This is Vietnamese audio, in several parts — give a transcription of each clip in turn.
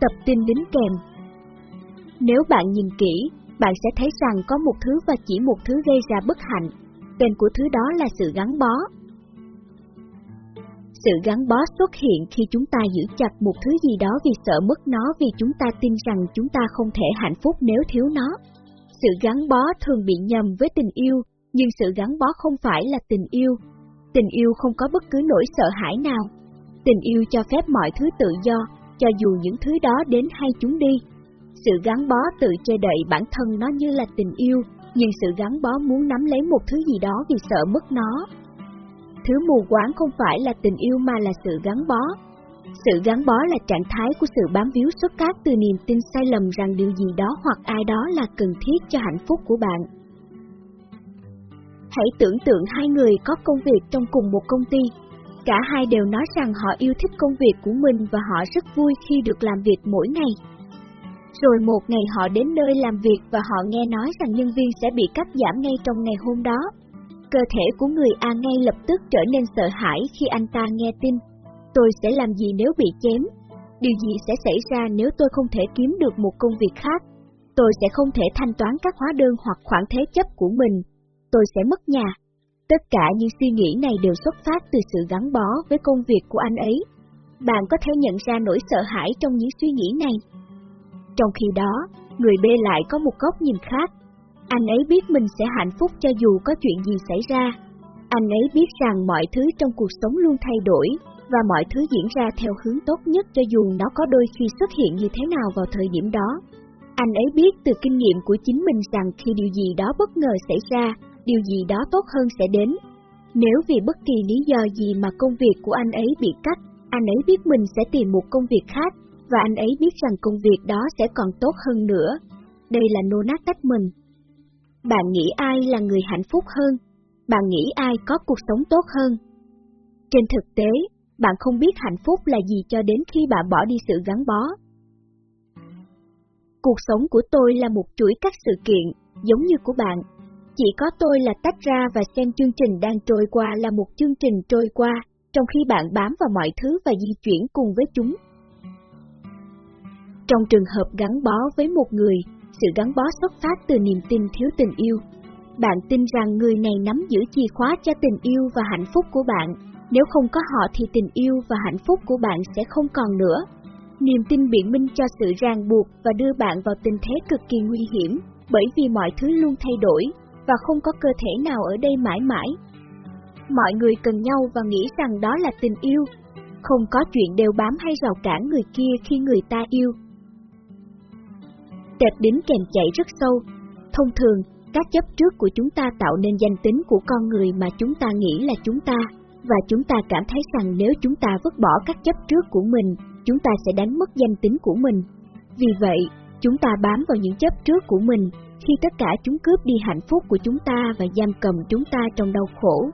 Tập tin đính kèm Nếu bạn nhìn kỹ, bạn sẽ thấy rằng có một thứ và chỉ một thứ gây ra bất hạnh. Tên của thứ đó là sự gắn bó. Sự gắn bó xuất hiện khi chúng ta giữ chặt một thứ gì đó vì sợ mất nó vì chúng ta tin rằng chúng ta không thể hạnh phúc nếu thiếu nó. Sự gắn bó thường bị nhầm với tình yêu, nhưng sự gắn bó không phải là tình yêu. Tình yêu không có bất cứ nỗi sợ hãi nào. Tình yêu cho phép mọi thứ tự do, cho dù những thứ đó đến hay chúng đi. Sự gắn bó tự che đậy bản thân nó như là tình yêu, nhưng sự gắn bó muốn nắm lấy một thứ gì đó vì sợ mất nó. Thứ mù quáng không phải là tình yêu mà là sự gắn bó. Sự gắn bó là trạng thái của sự bám víu xuất phát từ niềm tin sai lầm rằng điều gì đó hoặc ai đó là cần thiết cho hạnh phúc của bạn. Hãy tưởng tượng hai người có công việc trong cùng một công ty. Cả hai đều nói rằng họ yêu thích công việc của mình và họ rất vui khi được làm việc mỗi ngày. Rồi một ngày họ đến nơi làm việc và họ nghe nói rằng nhân viên sẽ bị cắt giảm ngay trong ngày hôm đó. Cơ thể của người A ngay lập tức trở nên sợ hãi khi anh ta nghe tin. Tôi sẽ làm gì nếu bị chém? Điều gì sẽ xảy ra nếu tôi không thể kiếm được một công việc khác? Tôi sẽ không thể thanh toán các hóa đơn hoặc khoản thế chấp của mình. Tôi sẽ mất nhà. Tất cả những suy nghĩ này đều xuất phát từ sự gắn bó với công việc của anh ấy. Bạn có thể nhận ra nỗi sợ hãi trong những suy nghĩ này. Trong khi đó, người B lại có một góc nhìn khác. Anh ấy biết mình sẽ hạnh phúc cho dù có chuyện gì xảy ra. Anh ấy biết rằng mọi thứ trong cuộc sống luôn thay đổi, và mọi thứ diễn ra theo hướng tốt nhất cho dù nó có đôi khi xuất hiện như thế nào vào thời điểm đó. Anh ấy biết từ kinh nghiệm của chính mình rằng khi điều gì đó bất ngờ xảy ra, điều gì đó tốt hơn sẽ đến. Nếu vì bất kỳ lý do gì mà công việc của anh ấy bị cắt, anh ấy biết mình sẽ tìm một công việc khác, và anh ấy biết rằng công việc đó sẽ còn tốt hơn nữa. Đây là nô nát tách mình. Bạn nghĩ ai là người hạnh phúc hơn? Bạn nghĩ ai có cuộc sống tốt hơn? Trên thực tế, bạn không biết hạnh phúc là gì cho đến khi bạn bỏ đi sự gắn bó. Cuộc sống của tôi là một chuỗi các sự kiện, giống như của bạn. Chỉ có tôi là tách ra và xem chương trình đang trôi qua là một chương trình trôi qua, trong khi bạn bám vào mọi thứ và di chuyển cùng với chúng. Trong trường hợp gắn bó với một người, sự gắn bó xuất phát từ niềm tin thiếu tình yêu. Bạn tin rằng người này nắm giữ chìa khóa cho tình yêu và hạnh phúc của bạn, nếu không có họ thì tình yêu và hạnh phúc của bạn sẽ không còn nữa. Niềm tin biện minh cho sự ràng buộc và đưa bạn vào tình thế cực kỳ nguy hiểm, bởi vì mọi thứ luôn thay đổi, và không có cơ thể nào ở đây mãi mãi. Mọi người cần nhau và nghĩ rằng đó là tình yêu. Không có chuyện đều bám hay rào cản người kia khi người ta yêu. Tệp đính kèm chảy rất sâu. Thông thường, các chấp trước của chúng ta tạo nên danh tính của con người mà chúng ta nghĩ là chúng ta và chúng ta cảm thấy rằng nếu chúng ta vứt bỏ các chấp trước của mình, chúng ta sẽ đánh mất danh tính của mình. Vì vậy, chúng ta bám vào những chấp trước của mình, khi tất cả chúng cướp đi hạnh phúc của chúng ta và giam cầm chúng ta trong đau khổ.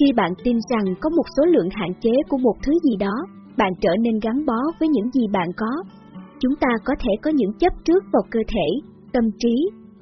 Khi bạn tin rằng có một số lượng hạn chế của một thứ gì đó, bạn trở nên gắn bó với những gì bạn có. Chúng ta có thể có những chấp trước vào cơ thể, tâm trí,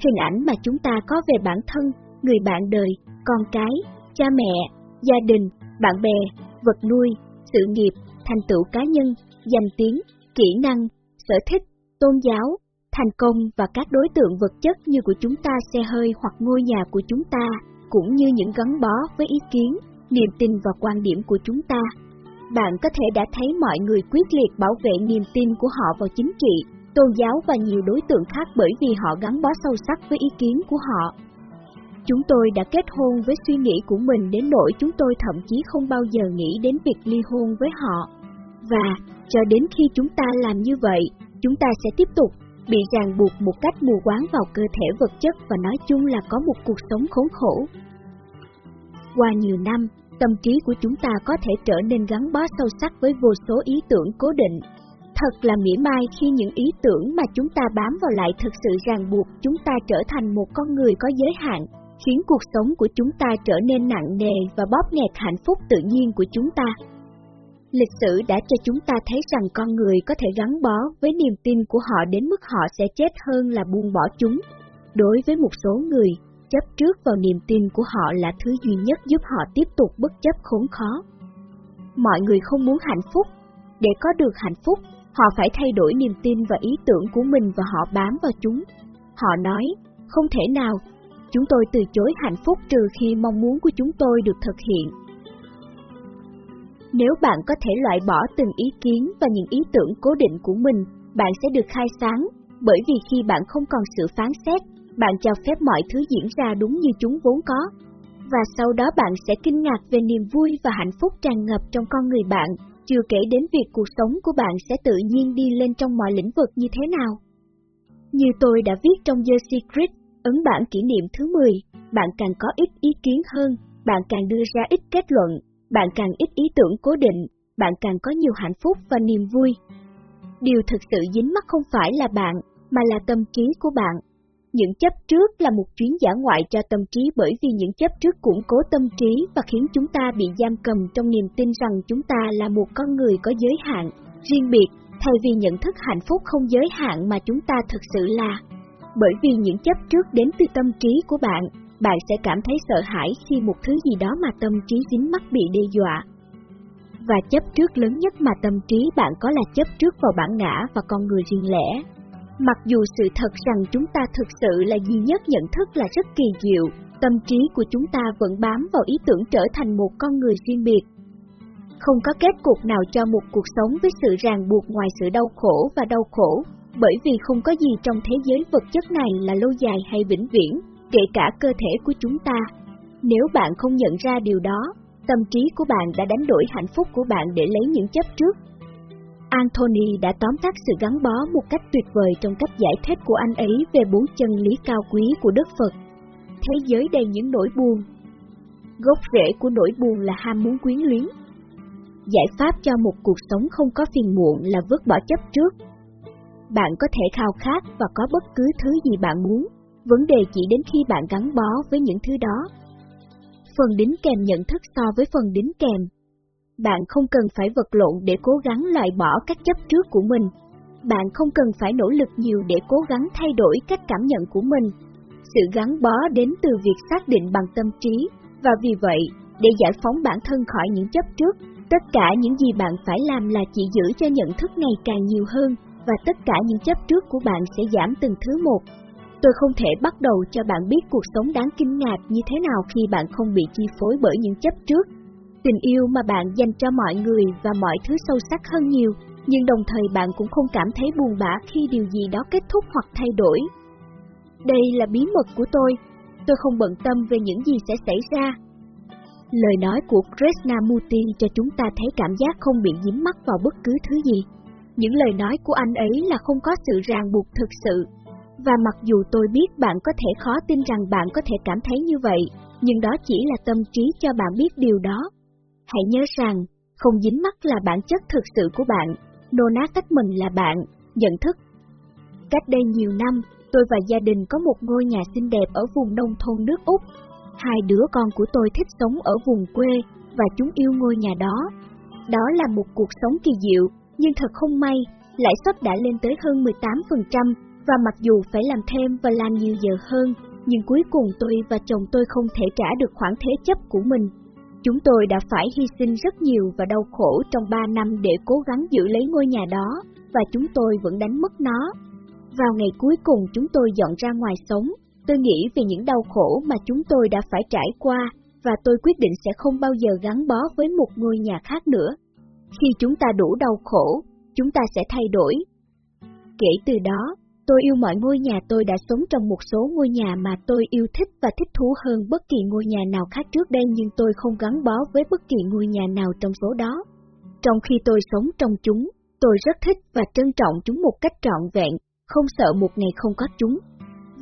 hình ảnh mà chúng ta có về bản thân, người bạn đời, con cái, cha mẹ, gia đình, bạn bè, vật nuôi, sự nghiệp, thành tựu cá nhân, danh tiếng, kỹ năng, sở thích, tôn giáo, thành công và các đối tượng vật chất như của chúng ta xe hơi hoặc ngôi nhà của chúng ta, cũng như những gắn bó với ý kiến, niềm tin và quan điểm của chúng ta. Bạn có thể đã thấy mọi người quyết liệt bảo vệ niềm tin của họ vào chính trị, tôn giáo và nhiều đối tượng khác bởi vì họ gắn bó sâu sắc với ý kiến của họ. Chúng tôi đã kết hôn với suy nghĩ của mình đến nỗi chúng tôi thậm chí không bao giờ nghĩ đến việc ly hôn với họ. Và, cho đến khi chúng ta làm như vậy, chúng ta sẽ tiếp tục bị ràng buộc một cách mù quáng vào cơ thể vật chất và nói chung là có một cuộc sống khốn khổ. Qua nhiều năm, tâm trí của chúng ta có thể trở nên gắn bó sâu sắc với vô số ý tưởng cố định. Thật là mỉa mai khi những ý tưởng mà chúng ta bám vào lại thực sự ràng buộc chúng ta trở thành một con người có giới hạn, khiến cuộc sống của chúng ta trở nên nặng nề và bóp nghẹt hạnh phúc tự nhiên của chúng ta. Lịch sử đã cho chúng ta thấy rằng con người có thể gắn bó với niềm tin của họ đến mức họ sẽ chết hơn là buông bỏ chúng. Đối với một số người, chấp trước vào niềm tin của họ là thứ duy nhất giúp họ tiếp tục bất chấp khốn khó. Mọi người không muốn hạnh phúc. Để có được hạnh phúc, Họ phải thay đổi niềm tin và ý tưởng của mình và họ bám vào chúng. Họ nói, không thể nào, chúng tôi từ chối hạnh phúc trừ khi mong muốn của chúng tôi được thực hiện. Nếu bạn có thể loại bỏ từng ý kiến và những ý tưởng cố định của mình, bạn sẽ được khai sáng, bởi vì khi bạn không còn sự phán xét, bạn cho phép mọi thứ diễn ra đúng như chúng vốn có. Và sau đó bạn sẽ kinh ngạc về niềm vui và hạnh phúc tràn ngập trong con người bạn, chưa kể đến việc cuộc sống của bạn sẽ tự nhiên đi lên trong mọi lĩnh vực như thế nào. Như tôi đã viết trong The Secret, ấn bản kỷ niệm thứ 10, bạn càng có ít ý kiến hơn, bạn càng đưa ra ít kết luận, bạn càng ít ý tưởng cố định, bạn càng có nhiều hạnh phúc và niềm vui. Điều thực sự dính mắc không phải là bạn, mà là tâm trí của bạn. Những chấp trước là một chuyến giả ngoại cho tâm trí bởi vì những chấp trước củng cố tâm trí và khiến chúng ta bị giam cầm trong niềm tin rằng chúng ta là một con người có giới hạn, riêng biệt, thay vì nhận thức hạnh phúc không giới hạn mà chúng ta thực sự là. Bởi vì những chấp trước đến từ tâm trí của bạn, bạn sẽ cảm thấy sợ hãi khi một thứ gì đó mà tâm trí dính mắc bị đe dọa. Và chấp trước lớn nhất mà tâm trí bạn có là chấp trước vào bản ngã và con người riêng lẻ. Mặc dù sự thật rằng chúng ta thực sự là duy nhất nhận thức là rất kỳ diệu, tâm trí của chúng ta vẫn bám vào ý tưởng trở thành một con người riêng biệt. Không có kết cục nào cho một cuộc sống với sự ràng buộc ngoài sự đau khổ và đau khổ, bởi vì không có gì trong thế giới vật chất này là lâu dài hay vĩnh viễn, kể cả cơ thể của chúng ta. Nếu bạn không nhận ra điều đó, tâm trí của bạn đã đánh đổi hạnh phúc của bạn để lấy những chấp trước. Anthony đã tóm tắt sự gắn bó một cách tuyệt vời trong cách giải thích của anh ấy về bốn chân lý cao quý của Đức Phật. Thế giới đầy những nỗi buồn. Gốc rễ của nỗi buồn là ham muốn quyến luyến. Giải pháp cho một cuộc sống không có phiền muộn là vứt bỏ chấp trước. Bạn có thể khao khát và có bất cứ thứ gì bạn muốn, vấn đề chỉ đến khi bạn gắn bó với những thứ đó. Phần đính kèm nhận thức so với phần đính kèm. Bạn không cần phải vật lộn để cố gắng loại bỏ các chấp trước của mình. Bạn không cần phải nỗ lực nhiều để cố gắng thay đổi cách cảm nhận của mình. Sự gắn bó đến từ việc xác định bằng tâm trí, và vì vậy, để giải phóng bản thân khỏi những chấp trước, tất cả những gì bạn phải làm là chỉ giữ cho nhận thức ngày càng nhiều hơn, và tất cả những chấp trước của bạn sẽ giảm từng thứ một, Tôi không thể bắt đầu cho bạn biết cuộc sống đáng kinh ngạc như thế nào khi bạn không bị chi phối bởi những chấp trước. Tình yêu mà bạn dành cho mọi người và mọi thứ sâu sắc hơn nhiều, nhưng đồng thời bạn cũng không cảm thấy buồn bã khi điều gì đó kết thúc hoặc thay đổi. Đây là bí mật của tôi, tôi không bận tâm về những gì sẽ xảy ra. Lời nói của Krishnamurti cho chúng ta thấy cảm giác không bị dính mắc vào bất cứ thứ gì. Những lời nói của anh ấy là không có sự ràng buộc thực sự, và mặc dù tôi biết bạn có thể khó tin rằng bạn có thể cảm thấy như vậy, nhưng đó chỉ là tâm trí cho bạn biết điều đó. Hãy nhớ rằng, không dính mắc là bản chất thực sự của bạn, nô ná cách mình là bạn, nhận thức. Cách đây nhiều năm, tôi và gia đình có một ngôi nhà xinh đẹp ở vùng nông thôn nước Úc. Hai đứa con của tôi thích sống ở vùng quê và chúng yêu ngôi nhà đó. Đó là một cuộc sống kỳ diệu, nhưng thật không may, lãi suất đã lên tới hơn 18%, và mặc dù phải làm thêm và làm nhiều giờ hơn, nhưng cuối cùng tôi và chồng tôi không thể trả được khoản thế chấp của mình. Chúng tôi đã phải hy sinh rất nhiều và đau khổ trong 3 năm để cố gắng giữ lấy ngôi nhà đó, và chúng tôi vẫn đánh mất nó. Vào ngày cuối cùng chúng tôi dọn ra ngoài sống, tôi nghĩ về những đau khổ mà chúng tôi đã phải trải qua, và tôi quyết định sẽ không bao giờ gắn bó với một ngôi nhà khác nữa. Khi chúng ta đủ đau khổ, chúng ta sẽ thay đổi. Kể từ đó, Tôi yêu mọi ngôi nhà tôi đã sống trong một số ngôi nhà mà tôi yêu thích và thích thú hơn bất kỳ ngôi nhà nào khác trước đây nhưng tôi không gắn bó với bất kỳ ngôi nhà nào trong số đó. Trong khi tôi sống trong chúng, tôi rất thích và trân trọng chúng một cách trọn vẹn, không sợ một ngày không có chúng.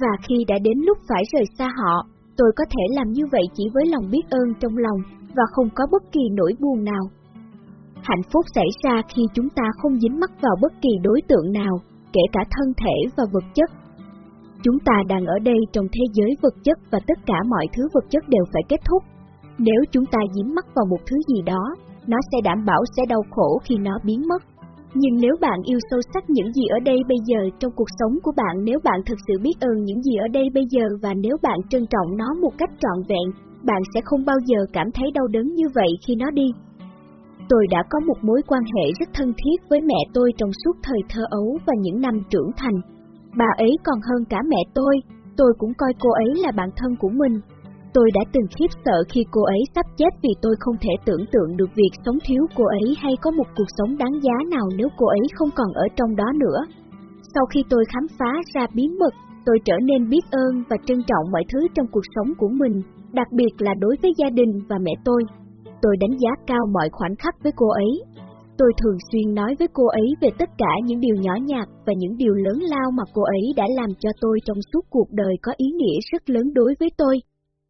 Và khi đã đến lúc phải rời xa họ, tôi có thể làm như vậy chỉ với lòng biết ơn trong lòng và không có bất kỳ nỗi buồn nào. Hạnh phúc xảy ra khi chúng ta không dính mắc vào bất kỳ đối tượng nào, kể cả thân thể và vật chất. Chúng ta đang ở đây trong thế giới vật chất và tất cả mọi thứ vật chất đều phải kết thúc. Nếu chúng ta dính mắc vào một thứ gì đó, nó sẽ đảm bảo sẽ đau khổ khi nó biến mất. Nhưng nếu bạn yêu sâu sắc những gì ở đây bây giờ trong cuộc sống của bạn, nếu bạn thực sự biết ơn những gì ở đây bây giờ và nếu bạn trân trọng nó một cách trọn vẹn, bạn sẽ không bao giờ cảm thấy đau đớn như vậy khi nó đi. Tôi đã có một mối quan hệ rất thân thiết với mẹ tôi trong suốt thời thơ ấu và những năm trưởng thành. Bà ấy còn hơn cả mẹ tôi, tôi cũng coi cô ấy là bạn thân của mình. Tôi đã từng khiếp sợ khi cô ấy sắp chết vì tôi không thể tưởng tượng được việc sống thiếu cô ấy hay có một cuộc sống đáng giá nào nếu cô ấy không còn ở trong đó nữa. Sau khi tôi khám phá ra bí mật, tôi trở nên biết ơn và trân trọng mọi thứ trong cuộc sống của mình, đặc biệt là đối với gia đình và mẹ tôi. Tôi đánh giá cao mọi khoảnh khắc với cô ấy. Tôi thường xuyên nói với cô ấy về tất cả những điều nhỏ nhặt và những điều lớn lao mà cô ấy đã làm cho tôi trong suốt cuộc đời có ý nghĩa rất lớn đối với tôi.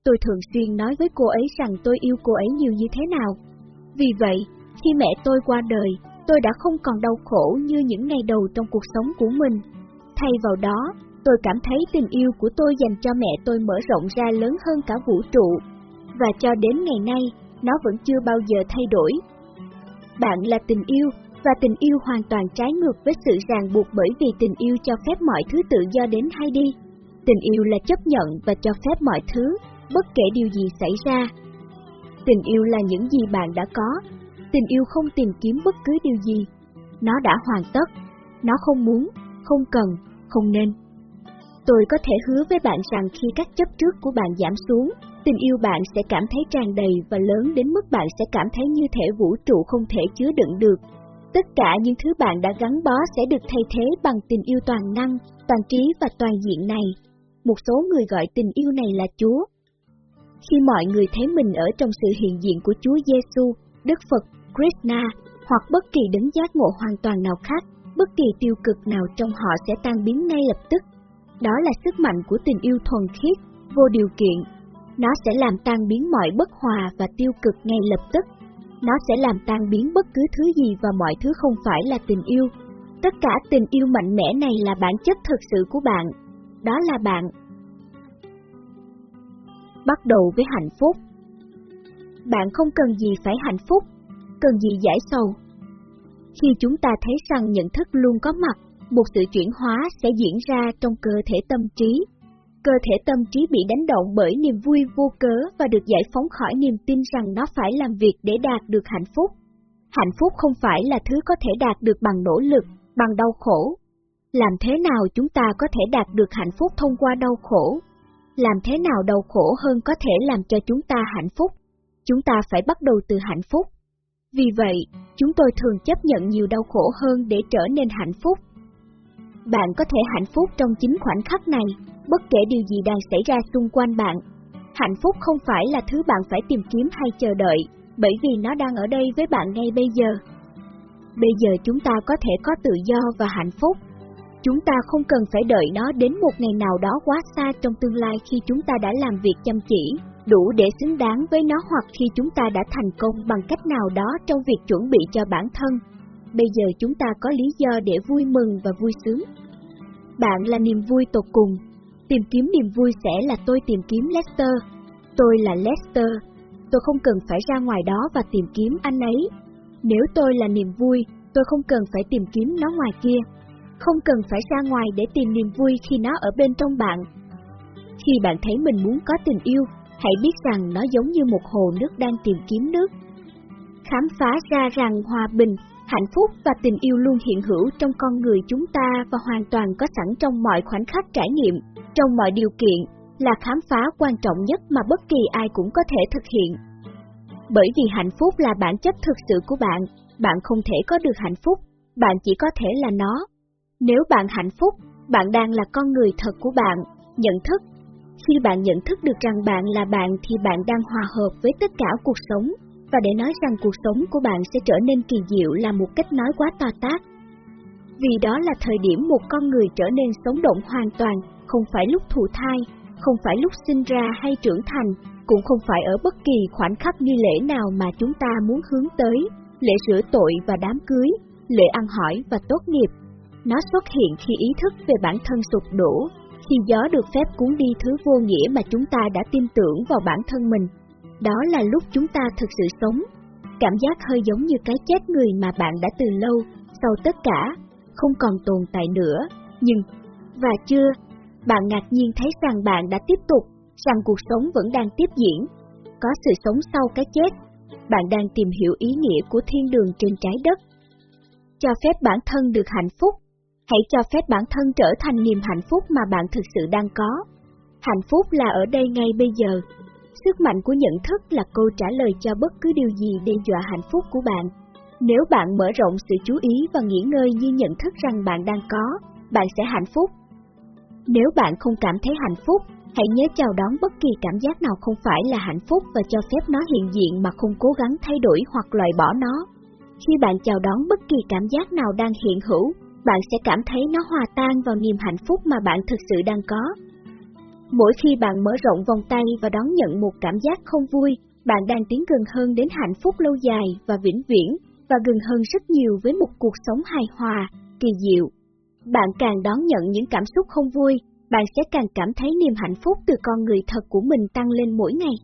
Tôi thường xuyên nói với cô ấy rằng tôi yêu cô ấy nhiều như thế nào. Vì vậy, khi mẹ tôi qua đời, tôi đã không còn đau khổ như những ngày đầu trong cuộc sống của mình. Thay vào đó, tôi cảm thấy tình yêu của tôi dành cho mẹ tôi mở rộng ra lớn hơn cả vũ trụ. Và cho đến ngày nay, nó vẫn chưa bao giờ thay đổi. Bạn là tình yêu, và tình yêu hoàn toàn trái ngược với sự ràng buộc bởi vì tình yêu cho phép mọi thứ tự do đến hay đi. Tình yêu là chấp nhận và cho phép mọi thứ, bất kể điều gì xảy ra. Tình yêu là những gì bạn đã có. Tình yêu không tìm kiếm bất cứ điều gì. Nó đã hoàn tất. Nó không muốn, không cần, không nên. Tôi có thể hứa với bạn rằng khi các chấp trước của bạn giảm xuống, tình yêu bạn sẽ cảm thấy tràn đầy và lớn đến mức bạn sẽ cảm thấy như thể vũ trụ không thể chứa đựng được. Tất cả những thứ bạn đã gắn bó sẽ được thay thế bằng tình yêu toàn năng, toàn trí và toàn diện này. Một số người gọi tình yêu này là Chúa. Khi mọi người thấy mình ở trong sự hiện diện của Chúa Giêsu, Đức Phật, Krishna hoặc bất kỳ đấng giác ngộ hoàn toàn nào khác, bất kỳ tiêu cực nào trong họ sẽ tan biến ngay lập tức. Đó là sức mạnh của tình yêu thuần khiết, vô điều kiện. Nó sẽ làm tan biến mọi bất hòa và tiêu cực ngay lập tức. Nó sẽ làm tan biến bất cứ thứ gì và mọi thứ không phải là tình yêu. Tất cả tình yêu mạnh mẽ này là bản chất thực sự của bạn. Đó là bạn. Bắt đầu với hạnh phúc. Bạn không cần gì phải hạnh phúc, cần gì giải sầu. Khi chúng ta thấy rằng nhận thức luôn có mặt, một sự chuyển hóa sẽ diễn ra trong cơ thể tâm trí. Cơ thể tâm trí bị đánh động bởi niềm vui vô cớ và được giải phóng khỏi niềm tin rằng nó phải làm việc để đạt được hạnh phúc. Hạnh phúc không phải là thứ có thể đạt được bằng nỗ lực, bằng đau khổ. Làm thế nào chúng ta có thể đạt được hạnh phúc thông qua đau khổ? Làm thế nào đau khổ hơn có thể làm cho chúng ta hạnh phúc? Chúng ta phải bắt đầu từ hạnh phúc. Vì vậy, chúng tôi thường chấp nhận nhiều đau khổ hơn để trở nên hạnh phúc. Bạn có thể hạnh phúc trong chính khoảnh khắc này, bất kể điều gì đang xảy ra xung quanh bạn. Hạnh phúc không phải là thứ bạn phải tìm kiếm hay chờ đợi, bởi vì nó đang ở đây với bạn ngay bây giờ. Bây giờ chúng ta có thể có tự do và hạnh phúc. Chúng ta không cần phải đợi nó đến một ngày nào đó quá xa trong tương lai khi chúng ta đã làm việc chăm chỉ, đủ để xứng đáng với nó hoặc khi chúng ta đã thành công bằng cách nào đó trong việc chuẩn bị cho bản thân. Bây giờ chúng ta có lý do để vui mừng và vui sướng. Bạn là niềm vui tột cùng. Tìm kiếm niềm vui sẽ là tôi tìm kiếm Lester. Tôi là Lester. Tôi không cần phải ra ngoài đó và tìm kiếm anh ấy. Nếu tôi là niềm vui, tôi không cần phải tìm kiếm nó ngoài kia. Không cần phải ra ngoài để tìm niềm vui khi nó ở bên trong bạn. Khi bạn thấy mình muốn có tình yêu, hãy biết rằng nó giống như một hồ nước đang tìm kiếm nước. Khám phá ra rằng hòa bình, hạnh phúc và tình yêu luôn hiện hữu trong con người chúng ta và hoàn toàn có sẵn trong mọi khoảnh khắc trải nghiệm, trong mọi điều kiện, là khám phá quan trọng nhất mà bất kỳ ai cũng có thể thực hiện. Bởi vì hạnh phúc là bản chất thực sự của bạn, bạn không thể có được hạnh phúc, bạn chỉ có thể là nó. Nếu bạn hạnh phúc, bạn đang là con người thật của bạn, nhận thức. Khi bạn nhận thức được rằng bạn là bạn thì bạn đang hòa hợp với tất cả cuộc sống, và để nói rằng cuộc sống của bạn sẽ trở nên kỳ diệu là một cách nói quá to tát. Vì đó là thời điểm một con người trở nên sống động hoàn toàn, không phải lúc thụ thai, không phải lúc sinh ra hay trưởng thành, cũng không phải ở bất kỳ khoảnh khắc nghi lễ nào mà chúng ta muốn hướng tới, lễ rửa tội và đám cưới, lễ ăn hỏi và tốt nghiệp. Nó xuất hiện khi ý thức về bản thân sụp đổ, khi gió được phép cuốn đi thứ vô nghĩa mà chúng ta đã tin tưởng vào bản thân mình. Đó là lúc chúng ta thực sự sống. Cảm giác hơi giống như cái chết người mà bạn đã từ lâu, sau tất cả, không còn tồn tại nữa. Nhưng, và chưa, bạn ngạc nhiên thấy rằng bạn đã tiếp tục, rằng cuộc sống vẫn đang tiếp diễn. Có sự sống sau cái chết. bạn đang tìm hiểu ý nghĩa của thiên đường trên trái đất. Cho phép bản thân được hạnh phúc, hãy cho phép bản thân trở thành niềm hạnh phúc mà bạn thực sự đang có. Hạnh phúc là ở đây ngay bây giờ. Sức mạnh của nhận thức là câu trả lời cho bất cứ điều gì đe dọa hạnh phúc của bạn. Nếu bạn mở rộng sự chú ý và nghỉ ngơi như nhận thức rằng bạn đang có, bạn sẽ hạnh phúc. Nếu bạn không cảm thấy hạnh phúc, hãy nhớ chào đón bất kỳ cảm giác nào không phải là hạnh phúc và cho phép nó hiện diện mà không cố gắng thay đổi hoặc loại bỏ nó. Khi bạn chào đón bất kỳ cảm giác nào đang hiện hữu, bạn sẽ cảm thấy nó hòa tan vào niềm hạnh phúc mà bạn thực sự đang có. Mỗi khi bạn mở rộng vòng tay và đón nhận một cảm giác không vui, bạn đang tiến gần hơn đến hạnh phúc lâu dài và vĩnh viễn, và gần hơn rất nhiều với một cuộc sống hài hòa, kỳ diệu. Bạn càng đón nhận những cảm xúc không vui, bạn sẽ càng cảm thấy niềm hạnh phúc từ con người thật của mình tăng lên mỗi ngày.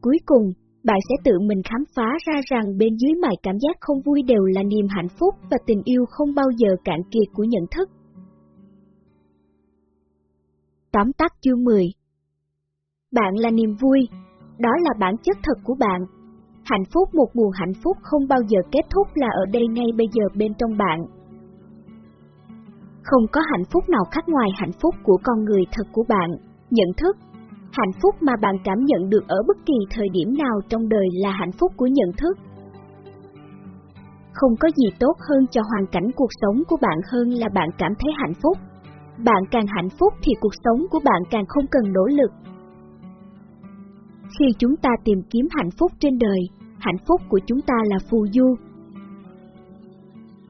Cuối cùng, bạn sẽ tự mình khám phá ra rằng bên dưới mọi cảm giác không vui đều là niềm hạnh phúc và tình yêu không bao giờ cạn kiệt của nhận thức. Tóm tắt chương 10 Bạn là niềm vui, đó là bản chất thật của bạn. Hạnh phúc một nguồn hạnh phúc không bao giờ kết thúc là ở đây ngay bây giờ bên trong bạn. Không có hạnh phúc nào khác ngoài hạnh phúc của con người thật của bạn, nhận thức. Hạnh phúc mà bạn cảm nhận được ở bất kỳ thời điểm nào trong đời là hạnh phúc của nhận thức. Không có gì tốt hơn cho hoàn cảnh cuộc sống của bạn hơn là bạn cảm thấy hạnh phúc. Bạn càng hạnh phúc thì cuộc sống của bạn càng không cần nỗ lực. Khi chúng ta tìm kiếm hạnh phúc trên đời, hạnh phúc của chúng ta là phù du,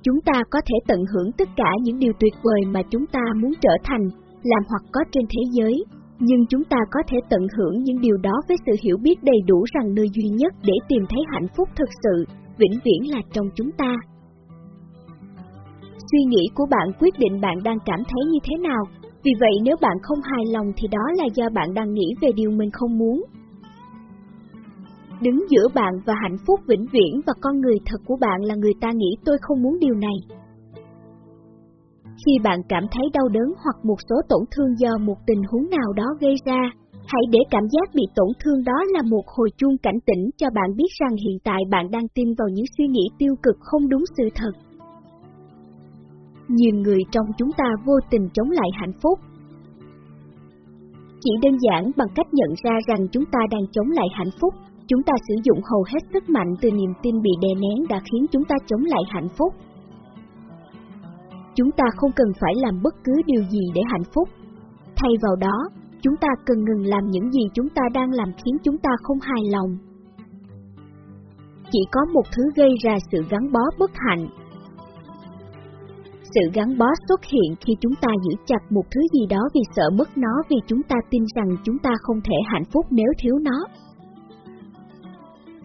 chúng ta có thể tận hưởng tất cả những điều tuyệt vời mà chúng ta muốn trở thành, làm hoặc có trên thế giới, nhưng chúng ta có thể tận hưởng những điều đó với sự hiểu biết đầy đủ rằng nơi duy nhất để tìm thấy hạnh phúc thực sự, vĩnh viễn là trong chúng ta. Suy nghĩ của bạn quyết định bạn đang cảm thấy như thế nào, vì vậy nếu bạn không hài lòng thì đó là do bạn đang nghĩ về điều mình không muốn, Đứng giữa bạn và hạnh phúc vĩnh viễn và con người thật của bạn là người ta nghĩ tôi không muốn điều này. Khi bạn cảm thấy đau đớn hoặc một số tổn thương do một tình huống nào đó gây ra, hãy để cảm giác bị tổn thương đó là một hồi chuông cảnh tỉnh cho bạn biết rằng hiện tại bạn đang tin vào những suy nghĩ tiêu cực không đúng sự thật. Nhiều người trong chúng ta vô tình chống lại hạnh phúc. Chỉ đơn giản bằng cách nhận ra rằng chúng ta đang chống lại hạnh phúc, Chúng ta sử dụng hầu hết sức mạnh từ niềm tin bị đè nén đã khiến chúng ta chống lại hạnh phúc. Chúng ta không cần phải làm bất cứ điều gì để hạnh phúc. Thay vào đó, chúng ta cần ngừng làm những gì chúng ta đang làm khiến chúng ta không hài lòng. Chỉ có một thứ gây ra sự gắn bó bất hạnh. Sự gắn bó xuất hiện khi chúng ta giữ chặt một thứ gì đó vì sợ mất nó vì chúng ta tin rằng chúng ta không thể hạnh phúc nếu thiếu nó.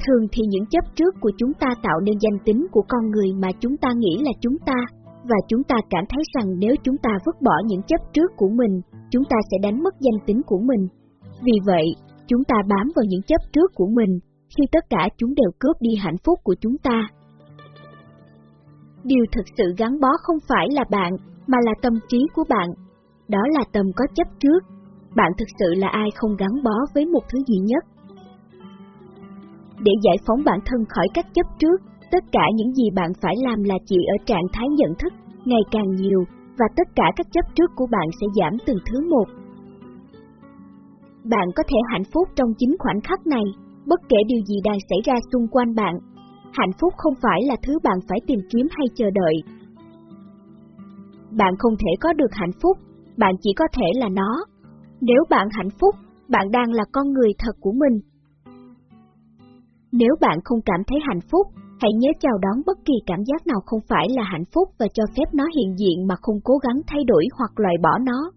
Thường thì những chấp trước của chúng ta tạo nên danh tính của con người mà chúng ta nghĩ là chúng ta, và chúng ta cảm thấy rằng nếu chúng ta vứt bỏ những chấp trước của mình, chúng ta sẽ đánh mất danh tính của mình. Vì vậy, chúng ta bám vào những chấp trước của mình, khi tất cả chúng đều cướp đi hạnh phúc của chúng ta. Điều thực sự gắn bó không phải là bạn, mà là tâm trí của bạn. Đó là tâm có chấp trước. Bạn thực sự là ai không gắn bó với một thứ duy nhất, để giải phóng bản thân khỏi các chấp trước, tất cả những gì bạn phải làm là chỉ ở trạng thái nhận thức ngày càng nhiều và tất cả các chấp trước của bạn sẽ giảm từng thứ một. Bạn có thể hạnh phúc trong chính khoảnh khắc này, bất kể điều gì đang xảy ra xung quanh bạn. Hạnh phúc không phải là thứ bạn phải tìm kiếm hay chờ đợi. Bạn không thể có được hạnh phúc, bạn chỉ có thể là nó. Nếu bạn hạnh phúc, bạn đang là con người thật của mình, nếu bạn không cảm thấy hạnh phúc, hãy nhớ chào đón bất kỳ cảm giác nào không phải là hạnh phúc và cho phép nó hiện diện mà không cố gắng thay đổi hoặc loại bỏ nó.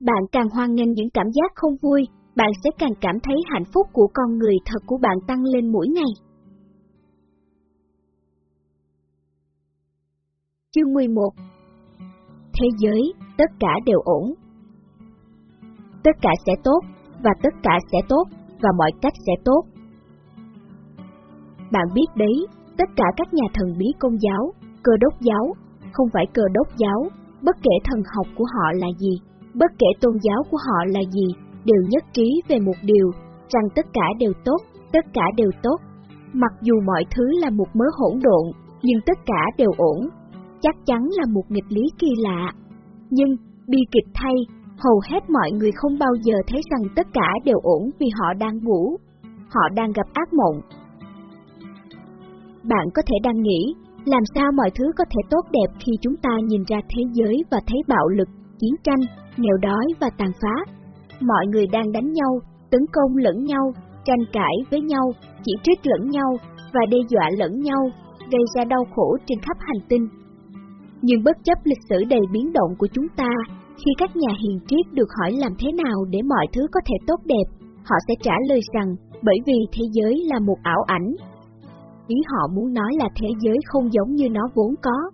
Bạn càng hoan nghênh những cảm giác không vui, bạn sẽ càng cảm thấy hạnh phúc của con người thật của bạn tăng lên mỗi ngày. Chương 11 Thế giới, tất cả đều ổn. Tất cả sẽ tốt, và tất cả sẽ tốt, và mọi cách sẽ tốt. Bạn biết đấy, tất cả các nhà thần bí công giáo, cơ đốc giáo, không phải cơ đốc giáo, bất kể thần học của họ là gì, bất kể tôn giáo của họ là gì, đều nhất trí về một điều, rằng tất cả đều tốt, tất cả đều tốt. Mặc dù mọi thứ là một mớ hỗn độn, nhưng tất cả đều ổn. Chắc chắn là một nghịch lý kỳ lạ. Nhưng, bi kịch thay, hầu hết mọi người không bao giờ thấy rằng tất cả đều ổn vì họ đang ngủ. Họ đang gặp ác mộng. Bạn có thể đang nghĩ, làm sao mọi thứ có thể tốt đẹp khi chúng ta nhìn ra thế giới và thấy bạo lực, chiến tranh, nghèo đói và tàn phá. Mọi người đang đánh nhau, tấn công lẫn nhau, tranh cãi với nhau, chỉ trích lẫn nhau và đe dọa lẫn nhau, gây ra đau khổ trên khắp hành tinh. Nhưng bất chấp lịch sử đầy biến động của chúng ta, khi các nhà hiền triết được hỏi làm thế nào để mọi thứ có thể tốt đẹp, họ sẽ trả lời rằng bởi vì thế giới là một ảo ảnh. Ý họ muốn nói là thế giới không giống như nó vốn có.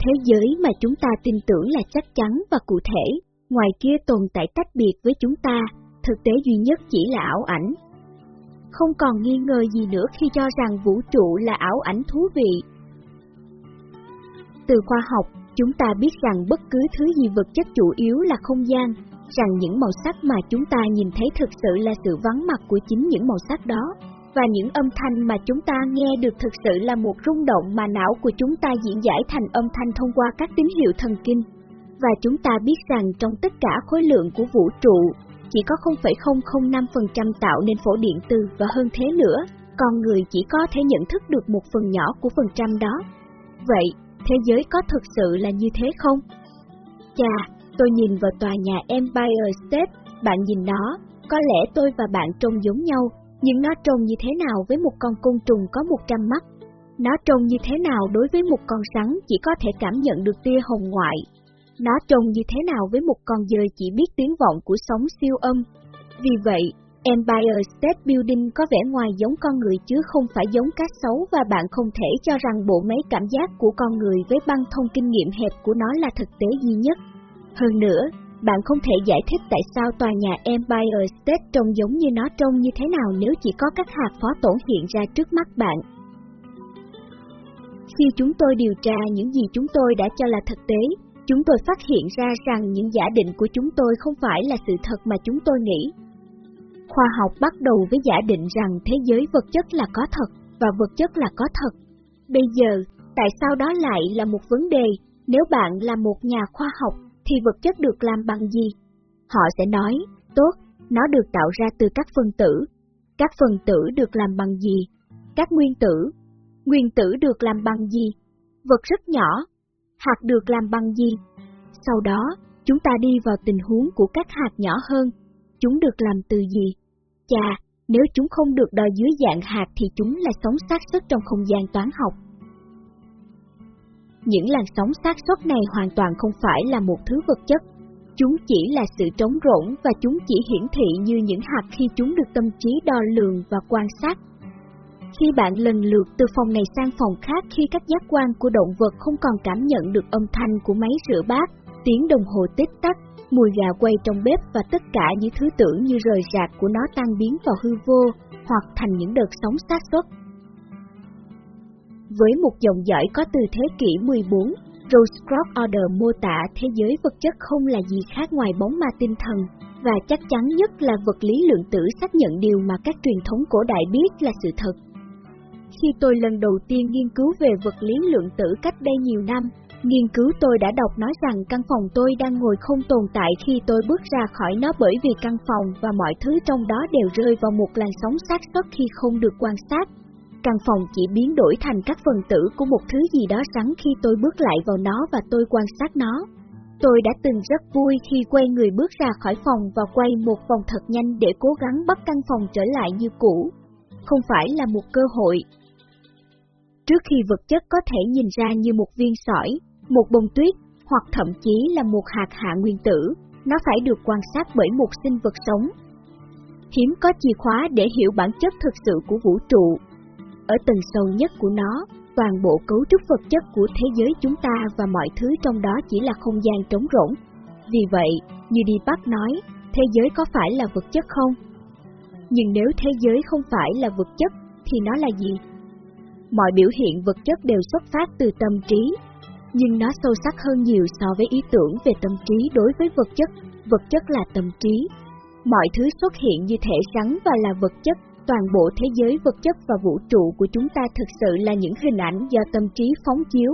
Thế giới mà chúng ta tin tưởng là chắc chắn và cụ thể, ngoài kia tồn tại tách biệt với chúng ta, thực tế duy nhất chỉ là ảo ảnh. Không còn nghi ngờ gì nữa khi cho rằng vũ trụ là ảo ảnh thú vị. Từ khoa học, chúng ta biết rằng bất cứ thứ gì vật chất chủ yếu là không gian, rằng những màu sắc mà chúng ta nhìn thấy thực sự là sự vắng mặt của chính những màu sắc đó, và những âm thanh mà chúng ta nghe được thực sự là một rung động mà não của chúng ta diễn giải thành âm thanh thông qua các tín hiệu thần kinh. Và chúng ta biết rằng trong tất cả khối lượng của vũ trụ, chỉ có 0,005% tạo nên phổ điện từ và hơn thế nữa, con người chỉ có thể nhận thức được một phần nhỏ của phần trăm đó. Vậy, thế giới có thực sự là như thế không? Chà, tôi nhìn vào tòa nhà Empire State, bạn nhìn nó, có lẽ tôi và bạn trông giống nhau, nhưng nó trông như thế nào với một con côn trùng có 100 mắt? Nó trông như thế nào đối với một con rắn chỉ có thể cảm nhận được tia hồng ngoại nó trông như thế nào với một con dơi chỉ biết tiếng vọng của sóng siêu âm. Vì vậy, Empire State Building có vẻ ngoài giống con người chứ không phải giống cá sấu và bạn không thể cho rằng bộ máy cảm giác của con người với băng thông kinh nghiệm hẹp của nó là thực tế duy nhất. Hơn nữa, bạn không thể giải thích tại sao tòa nhà Empire State trông giống như nó trông như thế nào nếu chỉ có các hạt phó tổn hiện ra trước mắt bạn. Khi chúng tôi điều tra những gì chúng tôi đã cho là thực tế, Chúng tôi phát hiện ra rằng những giả định của chúng tôi không phải là sự thật mà chúng tôi nghĩ. Khoa học bắt đầu với giả định rằng thế giới vật chất là có thật và vật chất là có thật. Bây giờ, tại sao đó lại là một vấn đề? Nếu bạn là một nhà khoa học, thì vật chất được làm bằng gì? Họ sẽ nói, tốt, nó được tạo ra từ các phân tử. Các phân tử được làm bằng gì? Các nguyên tử. Nguyên tử được làm bằng gì? Vật rất nhỏ, hạt được làm bằng gì? Sau đó, chúng ta đi vào tình huống của các hạt nhỏ hơn. Chúng được làm từ gì? Chà, nếu chúng không được đo dưới dạng hạt thì chúng là sóng xác suất trong không gian toán học. Những làn sóng xác suất này hoàn toàn không phải là một thứ vật chất. Chúng chỉ là sự trống rỗng và chúng chỉ hiển thị như những hạt khi chúng được tâm trí đo lường và quan sát khi bạn lần lượt từ phòng này sang phòng khác khi các giác quan của động vật không còn cảm nhận được âm thanh của máy rửa bát, tiếng đồng hồ tích tắc, mùi gà quay trong bếp và tất cả những thứ tưởng như rời rạc của nó tan biến vào hư vô, hoặc thành những đợt sóng sát xuất. Với một dòng dõi có từ thế kỷ 14, Rose Order mô tả thế giới vật chất không là gì khác ngoài bóng ma tinh thần, và chắc chắn nhất là vật lý lượng tử xác nhận điều mà các truyền thống cổ đại biết là sự thật. Khi tôi lần đầu tiên nghiên cứu về vật lý lượng tử cách đây nhiều năm, nghiên cứu tôi đã đọc nói rằng căn phòng tôi đang ngồi không tồn tại khi tôi bước ra khỏi nó bởi vì căn phòng và mọi thứ trong đó đều rơi vào một làn sóng xác suất khi không được quan sát. Căn phòng chỉ biến đổi thành các phần tử của một thứ gì đó rắn khi tôi bước lại vào nó và tôi quan sát nó. Tôi đã từng rất vui khi quay người bước ra khỏi phòng và quay một vòng thật nhanh để cố gắng bắt căn phòng trở lại như cũ. Không phải là một cơ hội, trước khi vật chất có thể nhìn ra như một viên sỏi, một bông tuyết, hoặc thậm chí là một hạt hạ nguyên tử, nó phải được quan sát bởi một sinh vật sống. Hiếm có chìa khóa để hiểu bản chất thực sự của vũ trụ. Ở tầng sâu nhất của nó, toàn bộ cấu trúc vật chất của thế giới chúng ta và mọi thứ trong đó chỉ là không gian trống rỗng. Vì vậy, như đi Deepak nói, thế giới có phải là vật chất không? Nhưng nếu thế giới không phải là vật chất, thì nó là gì? mọi biểu hiện vật chất đều xuất phát từ tâm trí, nhưng nó sâu sắc hơn nhiều so với ý tưởng về tâm trí đối với vật chất, vật chất là tâm trí. Mọi thứ xuất hiện như thể rắn và là vật chất, toàn bộ thế giới vật chất và vũ trụ của chúng ta thực sự là những hình ảnh do tâm trí phóng chiếu.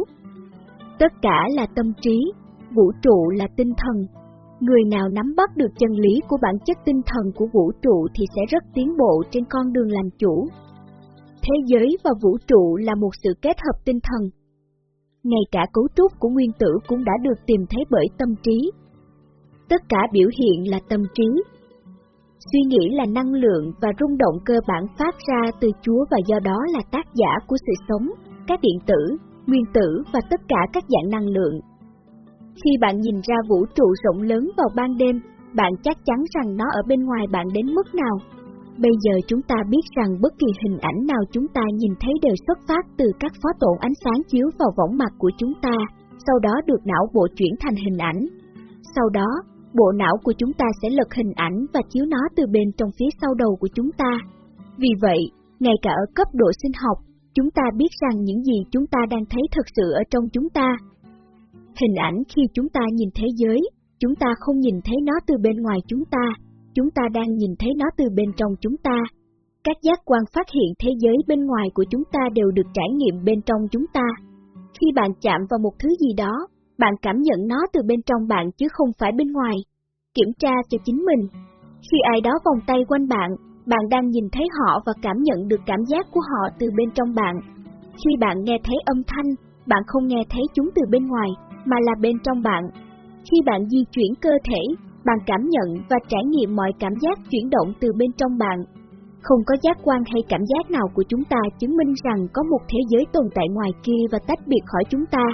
Tất cả là tâm trí, vũ trụ là tinh thần. Người nào nắm bắt được chân lý của bản chất tinh thần của vũ trụ thì sẽ rất tiến bộ trên con đường làm chủ. Thế giới và vũ trụ là một sự kết hợp tinh thần. Ngay cả cấu trúc của nguyên tử cũng đã được tìm thấy bởi tâm trí. Tất cả biểu hiện là tâm trí, Suy nghĩ là năng lượng và rung động cơ bản phát ra từ Chúa và do đó là tác giả của sự sống, các điện tử, nguyên tử và tất cả các dạng năng lượng. Khi bạn nhìn ra vũ trụ rộng lớn vào ban đêm, bạn chắc chắn rằng nó ở bên ngoài bạn đến mức nào. Bây giờ chúng ta biết rằng bất kỳ hình ảnh nào chúng ta nhìn thấy đều xuất phát từ các phó tổn ánh sáng chiếu vào võng mặt của chúng ta, sau đó được não bộ chuyển thành hình ảnh. Sau đó, bộ não của chúng ta sẽ lật hình ảnh và chiếu nó từ bên trong phía sau đầu của chúng ta. Vì vậy, ngay cả ở cấp độ sinh học, chúng ta biết rằng những gì chúng ta đang thấy thật sự ở trong chúng ta. Hình ảnh khi chúng ta nhìn thế giới, chúng ta không nhìn thấy nó từ bên ngoài chúng ta, chúng ta đang nhìn thấy nó từ bên trong chúng ta. Các giác quan phát hiện thế giới bên ngoài của chúng ta đều được trải nghiệm bên trong chúng ta. Khi bạn chạm vào một thứ gì đó, bạn cảm nhận nó từ bên trong bạn chứ không phải bên ngoài. Kiểm tra cho chính mình. Khi ai đó vòng tay quanh bạn, bạn đang nhìn thấy họ và cảm nhận được cảm giác của họ từ bên trong bạn. Khi bạn nghe thấy âm thanh, bạn không nghe thấy chúng từ bên ngoài, mà là bên trong bạn. Khi bạn di chuyển cơ thể, bạn cảm nhận và trải nghiệm mọi cảm giác chuyển động từ bên trong bạn. Không có giác quan hay cảm giác nào của chúng ta chứng minh rằng có một thế giới tồn tại ngoài kia và tách biệt khỏi chúng ta.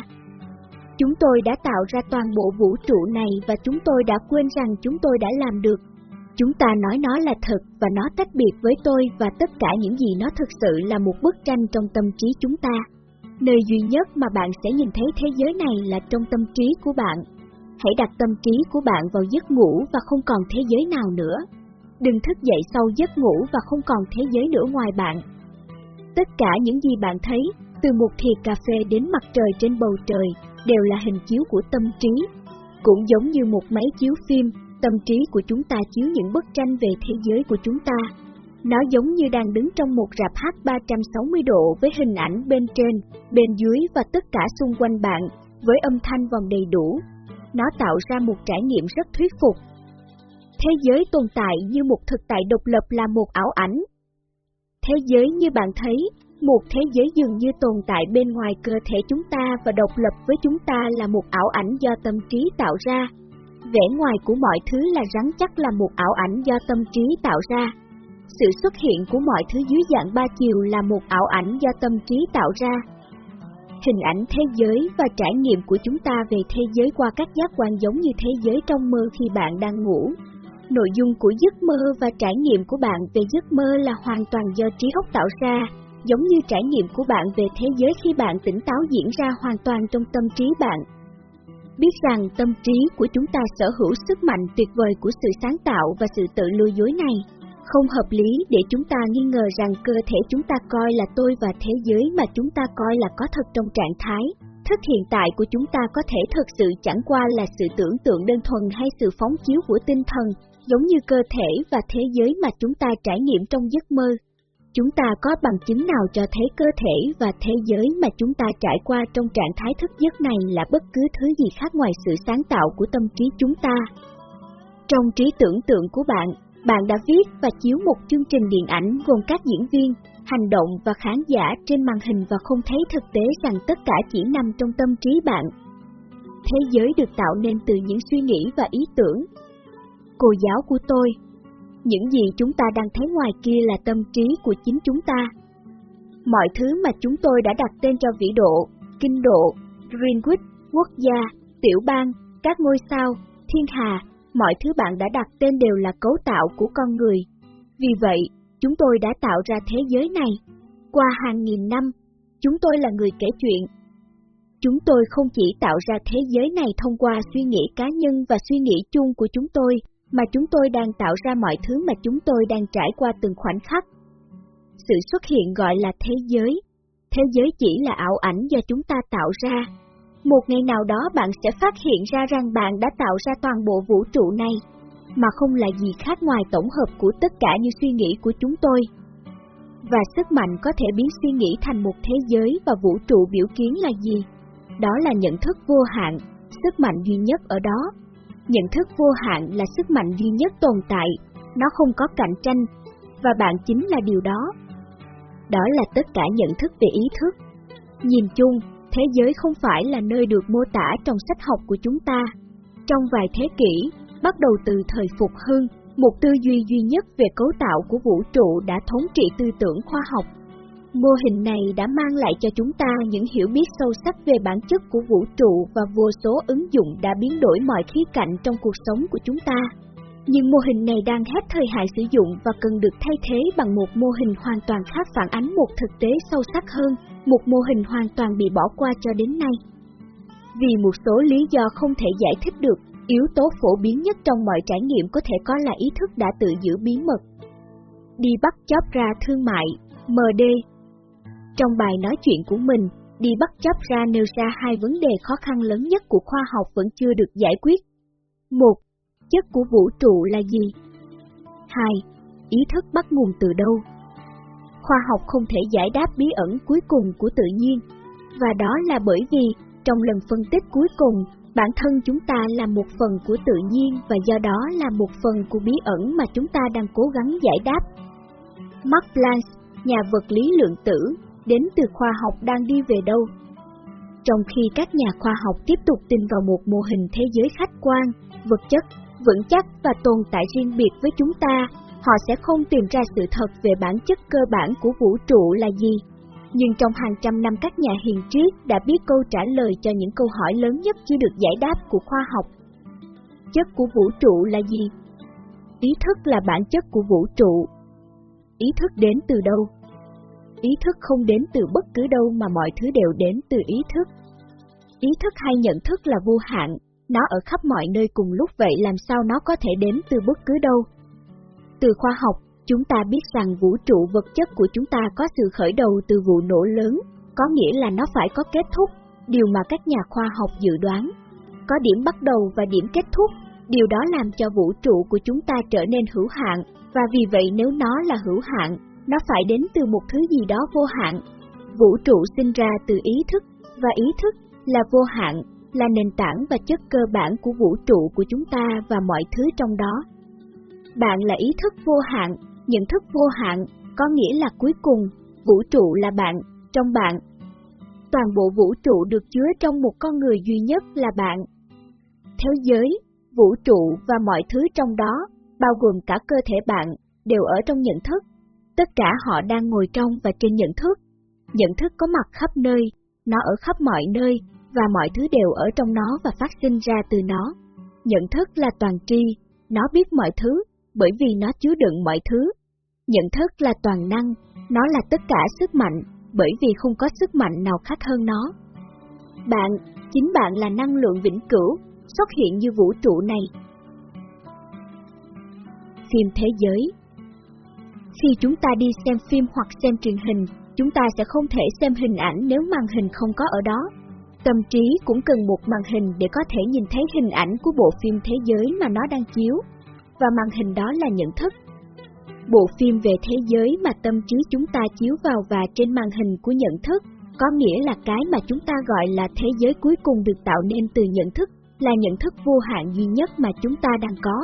Chúng tôi đã tạo ra toàn bộ vũ trụ này và chúng tôi đã quên rằng chúng tôi đã làm được. Chúng ta nói nó là thật và nó tách biệt với tôi và tất cả những gì nó thực sự là một bức tranh trong tâm trí chúng ta. Nơi duy nhất mà bạn sẽ nhìn thấy thế giới này là trong tâm trí của bạn. Hãy đặt tâm trí của bạn vào giấc ngủ và không còn thế giới nào nữa. Đừng thức dậy sau giấc ngủ và không còn thế giới nữa ngoài bạn. Tất cả những gì bạn thấy, từ một thìa cà phê đến mặt trời trên bầu trời, đều là hình chiếu của tâm trí. Cũng giống như một máy chiếu phim, tâm trí của chúng ta chiếu những bức tranh về thế giới của chúng ta. Nó giống như đang đứng trong một rạp hát 360 độ với hình ảnh bên trên, bên dưới và tất cả xung quanh bạn, với âm thanh vòng đầy đủ. Nó tạo ra một trải nghiệm rất thuyết phục. Thế giới tồn tại như một thực tại độc lập là một ảo ảnh. Thế giới như bạn thấy, một thế giới dường như tồn tại bên ngoài cơ thể chúng ta và độc lập với chúng ta là một ảo ảnh do tâm trí tạo ra. Vẻ ngoài của mọi thứ là rắn chắc là một ảo ảnh do tâm trí tạo ra. Sự xuất hiện của mọi thứ dưới dạng ba chiều là một ảo ảnh do tâm trí tạo ra. Hình ảnh thế giới và trải nghiệm của chúng ta về thế giới qua các giác quan giống như thế giới trong mơ khi bạn đang ngủ. Nội dung của giấc mơ và trải nghiệm của bạn về giấc mơ là hoàn toàn do trí óc tạo ra, giống như trải nghiệm của bạn về thế giới khi bạn tỉnh táo diễn ra hoàn toàn trong tâm trí bạn. Biết rằng tâm trí của chúng ta sở hữu sức mạnh tuyệt vời của sự sáng tạo và sự tự lừa dối này, không hợp lý để chúng ta nghi ngờ rằng cơ thể chúng ta coi là tôi và thế giới mà chúng ta coi là có thật trong trạng thái. Thức hiện tại của chúng ta có thể thực sự chẳng qua là sự tưởng tượng đơn thuần hay sự phóng chiếu của tinh thần, giống như cơ thể và thế giới mà chúng ta trải nghiệm trong giấc mơ. Chúng ta có bằng chứng nào cho thấy cơ thể và thế giới mà chúng ta trải qua trong trạng thái thức giấc này là bất cứ thứ gì khác ngoài sự sáng tạo của tâm trí chúng ta? Trong trí tưởng tượng của bạn, bạn đã viết và chiếu một chương trình điện ảnh gồm các diễn viên, hành động và khán giả trên màn hình và không thấy thực tế rằng tất cả chỉ nằm trong tâm trí bạn. Thế giới được tạo nên từ những suy nghĩ và ý tưởng. Cô giáo của tôi, những gì chúng ta đang thấy ngoài kia là tâm trí của chính chúng ta. Mọi thứ mà chúng tôi đã đặt tên cho vĩ độ, kinh độ, Greenwich, quốc gia, tiểu bang, các ngôi sao, thiên hà, mọi thứ bạn đã đặt tên đều là cấu tạo của con người. Vì vậy, chúng tôi đã tạo ra thế giới này. Qua hàng nghìn năm, chúng tôi là người kể chuyện. Chúng tôi không chỉ tạo ra thế giới này thông qua suy nghĩ cá nhân và suy nghĩ chung của chúng tôi, mà chúng tôi đang tạo ra mọi thứ mà chúng tôi đang trải qua từng khoảnh khắc. Sự xuất hiện gọi là thế giới. Thế giới chỉ là ảo ảnh do chúng ta tạo ra. Một ngày nào đó bạn sẽ phát hiện ra rằng bạn đã tạo ra toàn bộ vũ trụ này, mà không là gì khác ngoài tổng hợp của tất cả những suy nghĩ của chúng tôi. Và sức mạnh có thể biến suy nghĩ thành một thế giới và vũ trụ biểu kiến là gì? Đó là nhận thức vô hạn, sức mạnh duy nhất ở đó. Nhận thức vô hạn là sức mạnh duy nhất tồn tại, nó không có cạnh tranh, và bạn chính là điều đó. Đó là tất cả nhận thức về ý thức. Nhìn chung, thế giới không phải là nơi được mô tả trong sách học của chúng ta. Trong vài thế kỷ, bắt đầu từ thời Phục Hưng, một tư duy duy nhất về cấu tạo của vũ trụ đã thống trị tư tưởng khoa học. Mô hình này đã mang lại cho chúng ta những hiểu biết sâu sắc về bản chất của vũ trụ và vô số ứng dụng đã biến đổi mọi khía cạnh trong cuộc sống của chúng ta. Nhưng mô hình này đang hết thời hạn sử dụng và cần được thay thế bằng một mô hình hoàn toàn khác phản ánh một thực tế sâu sắc hơn, một mô hình hoàn toàn bị bỏ qua cho đến nay. Vì một số lý do không thể giải thích được, yếu tố phổ biến nhất trong mọi trải nghiệm có thể có là ý thức đã tự giữ bí mật. Đi bắt chóp ra thương mại, MD Trong bài nói chuyện của mình, đi bắt chóp ra nêu ra hai vấn đề khó khăn lớn nhất của khoa học vẫn chưa được giải quyết. Một, chất của vũ trụ là gì? 2. Ý thức bắt nguồn từ đâu? Khoa học không thể giải đáp bí ẩn cuối cùng của tự nhiên, và đó là bởi vì, trong lần phân tích cuối cùng, bản thân chúng ta là một phần của tự nhiên và do đó là một phần của bí ẩn mà chúng ta đang cố gắng giải đáp. Mark Planck, nhà vật lý lượng tử, đến từ khoa học đang đi về đâu? Trong khi các nhà khoa học tiếp tục tin vào một mô hình thế giới khách quan, vật chất vững chắc và tồn tại riêng biệt với chúng ta, họ sẽ không tìm ra sự thật về bản chất cơ bản của vũ trụ là gì. Nhưng trong hàng trăm năm các nhà hiền triết đã biết câu trả lời cho những câu hỏi lớn nhất chưa được giải đáp của khoa học. Chất của vũ trụ là gì? Ý thức là bản chất của vũ trụ. Ý thức đến từ đâu? Ý thức không đến từ bất cứ đâu mà mọi thứ đều đến từ ý thức. Ý thức hay nhận thức là vô hạn, nó ở khắp mọi nơi cùng lúc vậy làm sao nó có thể đến từ bất cứ đâu. Từ khoa học, chúng ta biết rằng vũ trụ vật chất của chúng ta có sự khởi đầu từ vụ nổ lớn, có nghĩa là nó phải có kết thúc, điều mà các nhà khoa học dự đoán. Có điểm bắt đầu và điểm kết thúc, điều đó làm cho vũ trụ của chúng ta trở nên hữu hạn, và vì vậy nếu nó là hữu hạn, nó phải đến từ một thứ gì đó vô hạn. Vũ trụ sinh ra từ ý thức, và ý thức là vô hạn, là nền tảng và chất cơ bản của vũ trụ của chúng ta và mọi thứ trong đó. Bạn là ý thức vô hạn, nhận thức vô hạn, có nghĩa là cuối cùng, vũ trụ là bạn, trong bạn. Toàn bộ vũ trụ được chứa trong một con người duy nhất là bạn. Thế giới, vũ trụ và mọi thứ trong đó, bao gồm cả cơ thể bạn, đều ở trong nhận thức. Tất cả họ đang ngồi trong và trên nhận thức. Nhận thức có mặt khắp nơi, nó ở khắp mọi nơi, và mọi thứ đều ở trong nó và phát sinh ra từ nó. Nhận thức là toàn tri, nó biết mọi thứ, bởi vì nó chứa đựng mọi thứ. Nhận thức là toàn năng, nó là tất cả sức mạnh, bởi vì không có sức mạnh nào khác hơn nó. Bạn, chính bạn là năng lượng vĩnh cửu, xuất hiện như vũ trụ này. Phim thế giới Khi chúng ta đi xem phim hoặc xem truyền hình, chúng ta sẽ không thể xem hình ảnh nếu màn hình không có ở đó. Tâm trí cũng cần một màn hình để có thể nhìn thấy hình ảnh của bộ phim thế giới mà nó đang chiếu, và màn hình đó là nhận thức. Bộ phim về thế giới mà tâm trí chúng ta chiếu vào và trên màn hình của nhận thức, có nghĩa là cái mà chúng ta gọi là thế giới cuối cùng được tạo nên từ nhận thức, là nhận thức vô hạn duy nhất mà chúng ta đang có.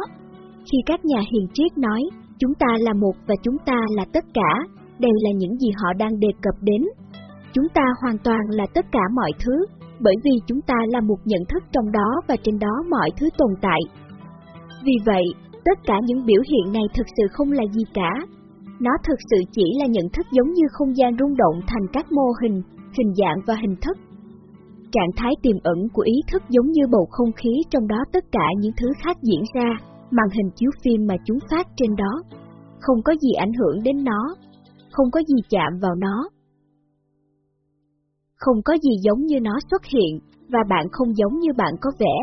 Khi các nhà hiền triết nói, chúng ta là một và chúng ta là tất cả, đây là những gì họ đang đề cập đến. Chúng ta hoàn toàn là tất cả mọi thứ, bởi vì chúng ta là một nhận thức trong đó và trên đó mọi thứ tồn tại. Vì vậy, tất cả những biểu hiện này thực sự không là gì cả. Nó thực sự chỉ là nhận thức giống như không gian rung động thành các mô hình, hình dạng và hình thức. Trạng thái tiềm ẩn của ý thức giống như bầu không khí trong đó tất cả những thứ khác diễn ra, màn hình chiếu phim mà chúng phát trên đó. Không có gì ảnh hưởng đến nó, không có gì chạm vào nó, không có gì giống như nó xuất hiện, và bạn không giống như bạn có vẻ.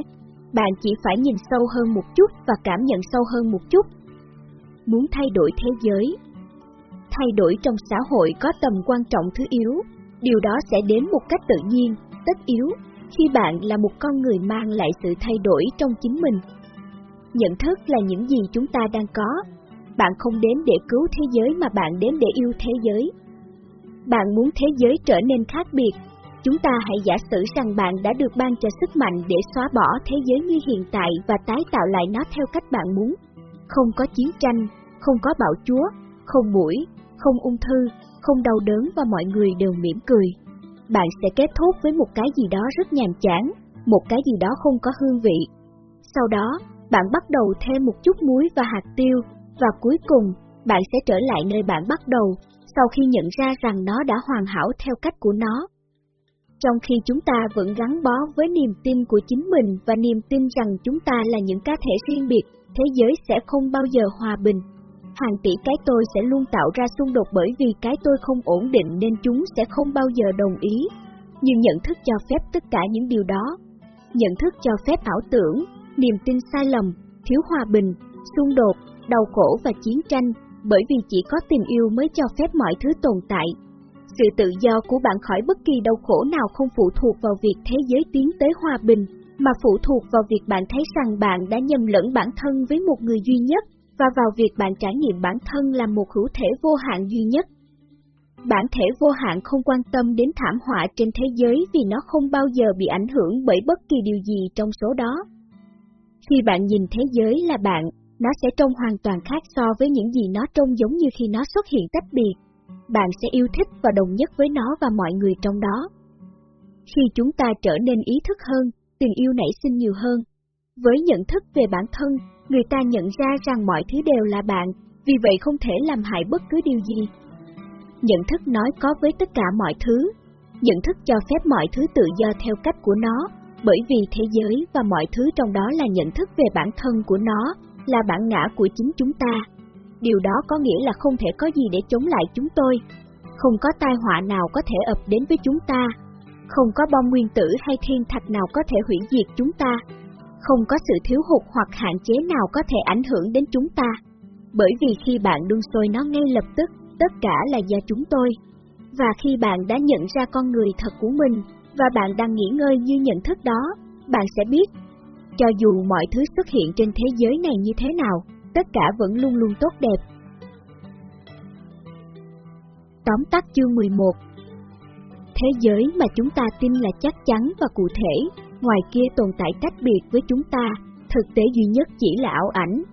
Bạn chỉ phải nhìn sâu hơn một chút và cảm nhận sâu hơn một chút. Muốn thay đổi thế giới Thay đổi trong xã hội có tầm quan trọng thứ yếu, điều đó sẽ đến một cách tự nhiên, tất yếu, khi bạn là một con người mang lại sự thay đổi trong chính mình. Nhận thức là những gì chúng ta đang có. bạn không đến để cứu thế giới mà bạn đến để yêu thế giới. Bạn muốn thế giới trở nên khác biệt, chúng ta hãy giả sử rằng bạn đã được ban cho sức mạnh để xóa bỏ thế giới như hiện tại và tái tạo lại nó theo cách bạn muốn. Không có chiến tranh, không có bạo chúa, không mũi, không ung thư, không đau đớn và mọi người đều mỉm cười. Bạn sẽ kết thúc với một cái gì đó rất nhàm chán, một cái gì đó không có hương vị. Sau đó, bạn bắt đầu thêm một chút muối và hạt tiêu, và cuối cùng, bạn sẽ trở lại nơi bạn bắt đầu, sau khi nhận ra rằng nó đã hoàn hảo theo cách của nó. Trong khi chúng ta vẫn gắn bó với niềm tin của chính mình và niềm tin rằng chúng ta là những cá thể riêng biệt, thế giới sẽ không bao giờ hòa bình. Hàng tỷ cái tôi sẽ luôn tạo ra xung đột bởi vì cái tôi không ổn định nên chúng sẽ không bao giờ đồng ý. Nhưng nhận thức cho phép tất cả những điều đó. Nhận thức cho phép ảo tưởng, niềm tin sai lầm, thiếu hòa bình, xung đột, đau khổ và chiến tranh, bởi vì chỉ có tình yêu mới cho phép mọi thứ tồn tại. Sự tự do của bạn khỏi bất kỳ đau khổ nào không phụ thuộc vào việc thế giới tiến tới hòa bình, mà phụ thuộc vào việc bạn thấy rằng bạn đã nhầm lẫn bản thân với một người duy nhất, và vào việc bạn trải nghiệm bản thân là một hữu thể vô hạn duy nhất. Bản thể vô hạn không quan tâm đến thảm họa trên thế giới vì nó không bao giờ bị ảnh hưởng bởi bất kỳ điều gì trong số đó. Khi bạn nhìn thế giới là bạn, nó sẽ trông hoàn toàn khác so với những gì nó trông giống như khi nó xuất hiện tách biệt. Bạn sẽ yêu thích và đồng nhất với nó và mọi người trong đó. Khi chúng ta trở nên ý thức hơn, tình yêu nảy sinh nhiều hơn. Với nhận thức về bản thân, người ta nhận ra rằng mọi thứ đều là bạn, vì vậy không thể làm hại bất cứ điều gì. Nhận thức nói có với tất cả mọi thứ. Nhận thức cho phép mọi thứ tự do theo cách của nó, bởi vì thế giới và mọi thứ trong đó là nhận thức về bản thân của nó, là bản ngã của chính chúng ta. Điều đó có nghĩa là không thể có gì để chống lại chúng tôi. Không có tai họa nào có thể ập đến với chúng ta. Không có bom nguyên tử hay thiên thạch nào có thể hủy diệt chúng ta. Không có sự thiếu hụt hoặc hạn chế nào có thể ảnh hưởng đến chúng ta. Bởi vì khi bạn đun sôi nó ngay lập tức, tất cả là do chúng tôi. Và khi bạn đã nhận ra con người thật của mình, và bạn đang nghỉ ngơi như nhận thức đó, bạn sẽ biết, cho dù mọi thứ xuất hiện trên thế giới này như thế nào, tất cả vẫn luôn luôn tốt đẹp. Tóm tắt chương 11 Thế giới mà chúng ta tin là chắc chắn và cụ thể, ngoài kia tồn tại cách biệt với chúng ta, thực tế duy nhất chỉ là ảo ảnh.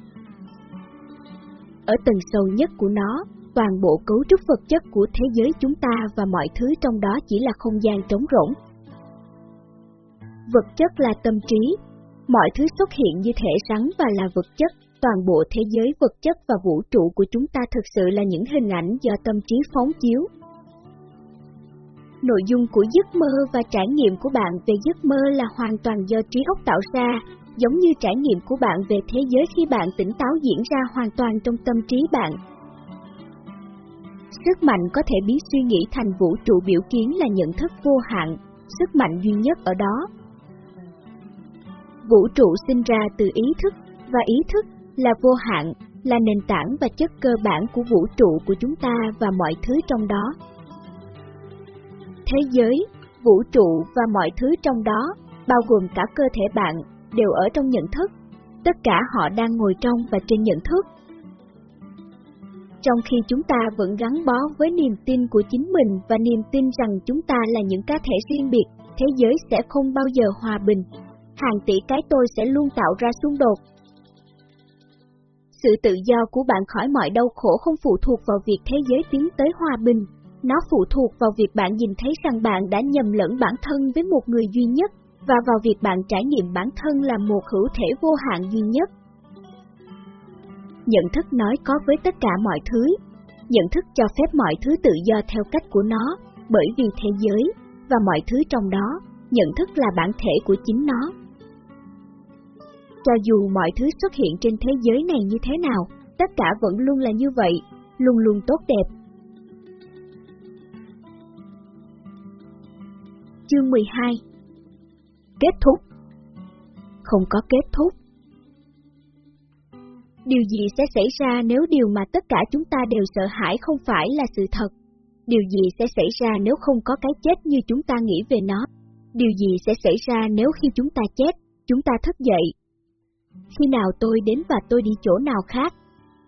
Ở tầng sâu nhất của nó, toàn bộ cấu trúc vật chất của thế giới chúng ta và mọi thứ trong đó chỉ là không gian trống rỗng. Vật chất là tâm trí, mọi thứ xuất hiện như thể rắn và là vật chất, toàn bộ thế giới vật chất và vũ trụ của chúng ta thực sự là những hình ảnh do tâm trí phóng chiếu. Nội dung của giấc mơ và trải nghiệm của bạn về giấc mơ là hoàn toàn do trí óc tạo ra, giống như trải nghiệm của bạn về thế giới khi bạn tỉnh táo diễn ra hoàn toàn trong tâm trí bạn. Sức mạnh có thể biến suy nghĩ thành vũ trụ biểu kiến là nhận thức vô hạn, sức mạnh duy nhất ở đó Vũ trụ sinh ra từ ý thức, và ý thức là vô hạn, là nền tảng và chất cơ bản của vũ trụ của chúng ta và mọi thứ trong đó. Thế giới, vũ trụ và mọi thứ trong đó, bao gồm cả cơ thể bạn, đều ở trong nhận thức. Tất cả họ đang ngồi trong và trên nhận thức. Trong khi chúng ta vẫn gắn bó với niềm tin của chính mình và niềm tin rằng chúng ta là những cá thể riêng biệt, thế giới sẽ không bao giờ hòa bình, hàng tỷ cái tôi sẽ luôn tạo ra xung đột. Sự tự do của bạn khỏi mọi đau khổ không phụ thuộc vào việc thế giới tiến tới hòa bình, nó phụ thuộc vào việc bạn nhìn thấy rằng bạn đã nhầm lẫn bản thân với một người duy nhất, và vào việc bạn trải nghiệm bản thân là một hữu thể vô hạn duy nhất. Nhận thức nói có với tất cả mọi thứ, nhận thức cho phép mọi thứ tự do theo cách của nó, bởi vì thế giới, và mọi thứ trong đó, nhận thức là bản thể của chính nó. Cho dù mọi thứ xuất hiện trên thế giới này như thế nào, tất cả vẫn luôn là như vậy, luôn luôn tốt đẹp. Chương 12 Kết thúc Không có kết thúc Điều gì sẽ xảy ra nếu điều mà tất cả chúng ta đều sợ hãi không phải là sự thật? Điều gì sẽ xảy ra nếu không có cái chết như chúng ta nghĩ về nó? Điều gì sẽ xảy ra nếu khi chúng ta chết, chúng ta thức dậy, khi nào tôi đến và tôi đi chỗ nào khác.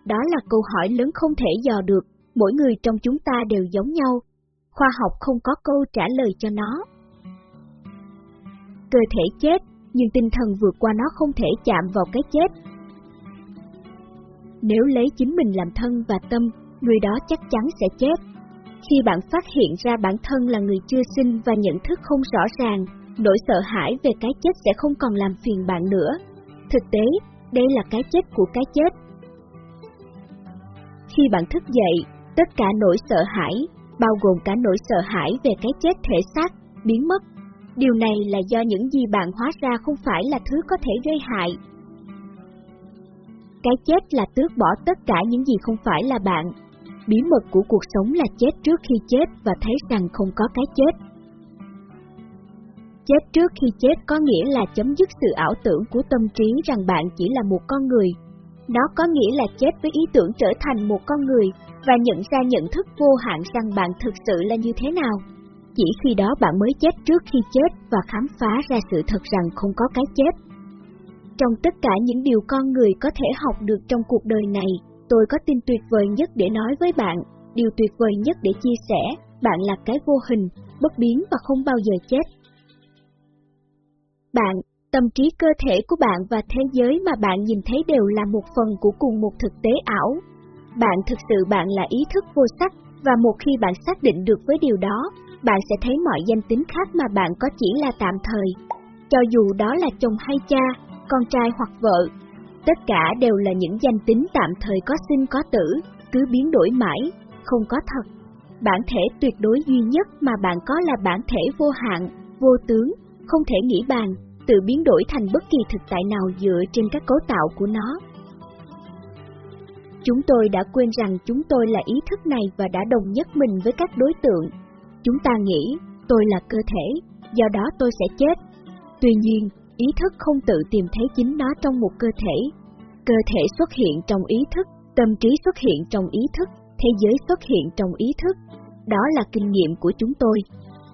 đó là câu hỏi lớn không thể dò được, mỗi người trong chúng ta đều giống nhau. Khoa học không có câu trả lời cho nó. Cơ thể chết, nhưng tinh thần vượt qua nó không thể chạm vào cái chết. Nếu lấy chính mình làm thân và tâm, người đó chắc chắn sẽ chết. Khi bạn phát hiện ra bản thân là người chưa sinh và nhận thức không rõ ràng, nỗi sợ hãi về cái chết sẽ không còn làm phiền bạn nữa. Thực tế, đây là cái chết của cái chết. Khi bạn thức dậy, tất cả nỗi sợ hãi, bao gồm cả nỗi sợ hãi về cái chết thể xác, biến mất. Điều này là do những gì bạn hóa ra không phải là thứ có thể gây hại. Cái chết là tước bỏ tất cả những gì không phải là bạn. Bí mật của cuộc sống là chết trước khi chết và thấy rằng không có cái chết. Chết trước khi chết có nghĩa là chấm dứt sự ảo tưởng của tâm trí rằng bạn chỉ là một con người. Nó có nghĩa là chết với ý tưởng trở thành một con người và nhận ra nhận thức vô hạn rằng bạn thực sự là như thế nào. Chỉ khi đó bạn mới chết trước khi chết và khám phá ra sự thật rằng không có cái chết. Trong tất cả những điều con người có thể học được trong cuộc đời này, tôi có tin tuyệt vời nhất để nói với bạn, điều tuyệt vời nhất để chia sẻ, bạn là cái vô hình, bất biến và không bao giờ chết. Bạn, tâm trí cơ thể của bạn và thế giới mà bạn nhìn thấy đều là một phần của cùng một thực tế ảo. Bạn thực sự bạn là ý thức vô sắc, và một khi bạn xác định được với điều đó, bạn sẽ thấy mọi danh tính khác mà bạn có chỉ là tạm thời. Cho dù đó là chồng hay cha, con trai hoặc vợ, tất cả đều là những danh tính tạm thời có sinh có tử, cứ biến đổi mãi, không có thật. Bản thể tuyệt đối duy nhất mà bạn có là bản thể vô hạn, vô tướng, không thể nghĩ bàn, tự biến đổi thành bất kỳ thực tại nào dựa trên các cấu tạo của nó. Chúng tôi đã quên rằng chúng tôi là ý thức này và đã đồng nhất mình với các đối tượng. Chúng ta nghĩ, tôi là cơ thể, do đó tôi sẽ chết. Tuy nhiên, ý thức không tự tìm thấy chính nó trong một cơ thể. Cơ thể xuất hiện trong ý thức, tâm trí xuất hiện trong ý thức, thế giới xuất hiện trong ý thức. Đó là kinh nghiệm của chúng tôi.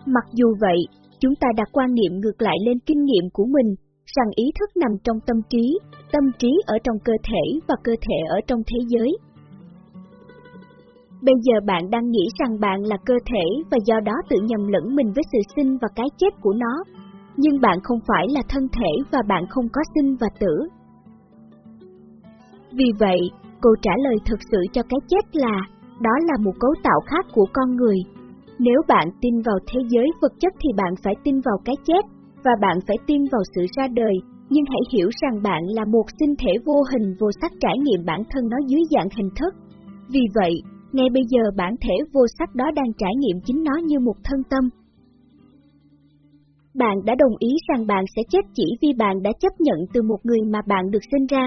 Mặc dù vậy, chúng ta đặt quan niệm ngược lại lên kinh nghiệm của mình, rằng ý thức nằm trong tâm trí, tâm trí ở trong cơ thể và cơ thể ở trong thế giới. Bây giờ bạn đang nghĩ rằng bạn là cơ thể và do đó tự nhầm lẫn mình với sự sinh và cái chết của nó, nhưng bạn không phải là thân thể và bạn không có sinh và tử. Vì vậy, câu trả lời thực sự cho cái chết là, đó là một cấu tạo khác của con người, nếu bạn tin vào thế giới vật chất thì bạn phải tin vào cái chết, và bạn phải tin vào sự ra đời, nhưng hãy hiểu rằng bạn là một sinh thể vô hình vô sắc trải nghiệm bản thân nó dưới dạng hình thức. Vì vậy, ngay bây giờ bản thể vô sắc đó đang trải nghiệm chính nó như một thân tâm. Bạn đã đồng ý rằng bạn sẽ chết chỉ vì bạn đã chấp nhận từ một người mà bạn được sinh ra.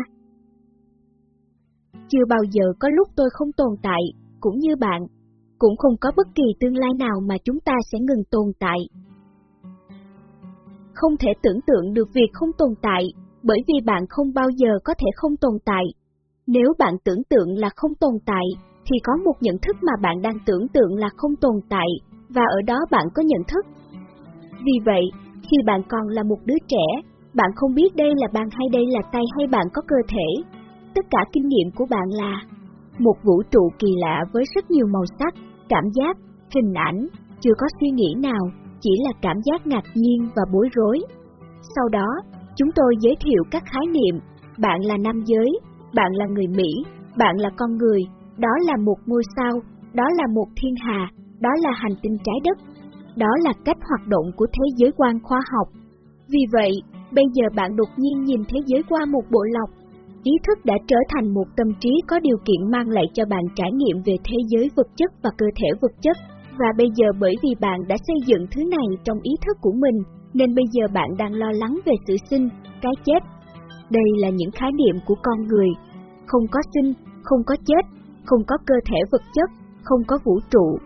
Chưa bao giờ có lúc tôi không tồn tại, cũng như bạn, cũng không có bất kỳ tương lai nào mà chúng ta sẽ ngừng tồn tại. Không thể tưởng tượng được việc không tồn tại, bởi vì bạn không bao giờ có thể không tồn tại. Nếu bạn tưởng tượng là không tồn tại, thì có một nhận thức mà bạn đang tưởng tượng là không tồn tại, và ở đó bạn có nhận thức. Vì vậy, khi bạn còn là một đứa trẻ, bạn không biết đây là bàn hay đây là tay hay bạn có cơ thể. Tất cả kinh nghiệm của bạn là một vũ trụ kỳ lạ với rất nhiều màu sắc, cảm giác, hình ảnh, chưa có suy nghĩ nào, chỉ là cảm giác ngạc nhiên và bối rối. Sau đó, chúng tôi giới thiệu các khái niệm, bạn là nam giới, bạn là người Mỹ, bạn là con người, đó là một ngôi sao, đó là một thiên hà, đó là hành tinh trái đất, đó là cách hoạt động của thế giới quan khoa học. Vì vậy, bây giờ bạn đột nhiên nhìn thế giới qua một bộ lọc, Ý thức đã trở thành một tâm trí có điều kiện mang lại cho bạn trải nghiệm về thế giới vật chất và cơ thể vật chất, và bây giờ bởi vì bạn đã xây dựng thứ này trong ý thức của mình, nên bây giờ bạn đang lo lắng về sự sinh, cái chết. Đây là những khái niệm của con người. Không có sinh, không có chết, không có cơ thể vật chất, không có vũ trụ.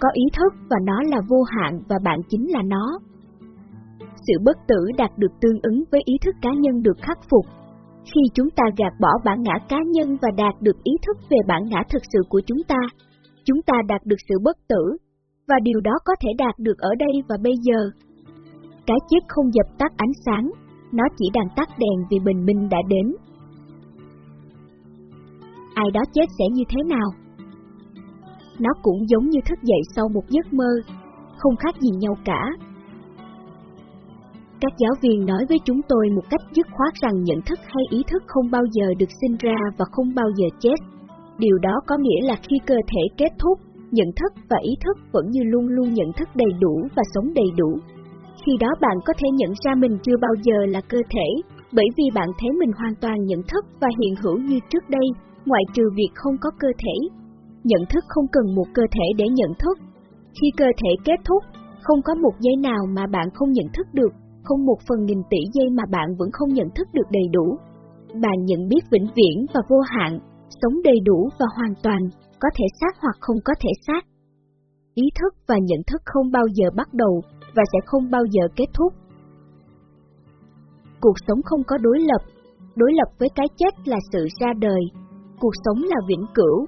Có ý thức và nó là vô hạn và bạn chính là nó. Sự bất tử đạt được tương ứng với ý thức cá nhân được khắc phục khi chúng ta gạt bỏ bản ngã cá nhân và đạt được ý thức về bản ngã thực sự của chúng ta, chúng ta đạt được sự bất tử, và điều đó có thể đạt được ở đây và bây giờ. Cái chết không dập tắt ánh sáng, nó chỉ đang tắt đèn vì bình minh đã đến. ai đó chết sẽ như thế nào. Nó cũng giống như thức dậy sau một giấc mơ, không khác gì nhau cả. Các giáo viên nói với chúng tôi một cách dứt khoát rằng nhận thức hay ý thức không bao giờ được sinh ra và không bao giờ chết. Điều đó có nghĩa là khi cơ thể kết thúc, nhận thức và ý thức vẫn như luôn luôn nhận thức đầy đủ và sống đầy đủ. Khi đó bạn có thể nhận ra mình chưa bao giờ là cơ thể, bởi vì bạn thấy mình hoàn toàn nhận thức và hiện hữu như trước đây, ngoại trừ việc không có cơ thể. Nhận thức không cần một cơ thể để nhận thức. Khi cơ thể kết thúc, không có một giây nào mà bạn không nhận thức được, không một phần nghìn tỷ giây mà bạn vẫn không nhận thức được đầy đủ. Bạn nhận biết vĩnh viễn và vô hạn, sống đầy đủ và hoàn toàn, có thể xác hoặc không có thể xác. Ý thức và nhận thức không bao giờ bắt đầu và sẽ không bao giờ kết thúc. Cuộc sống không có đối lập, đối lập với cái chết là sự ra đời, cuộc sống là vĩnh cửu.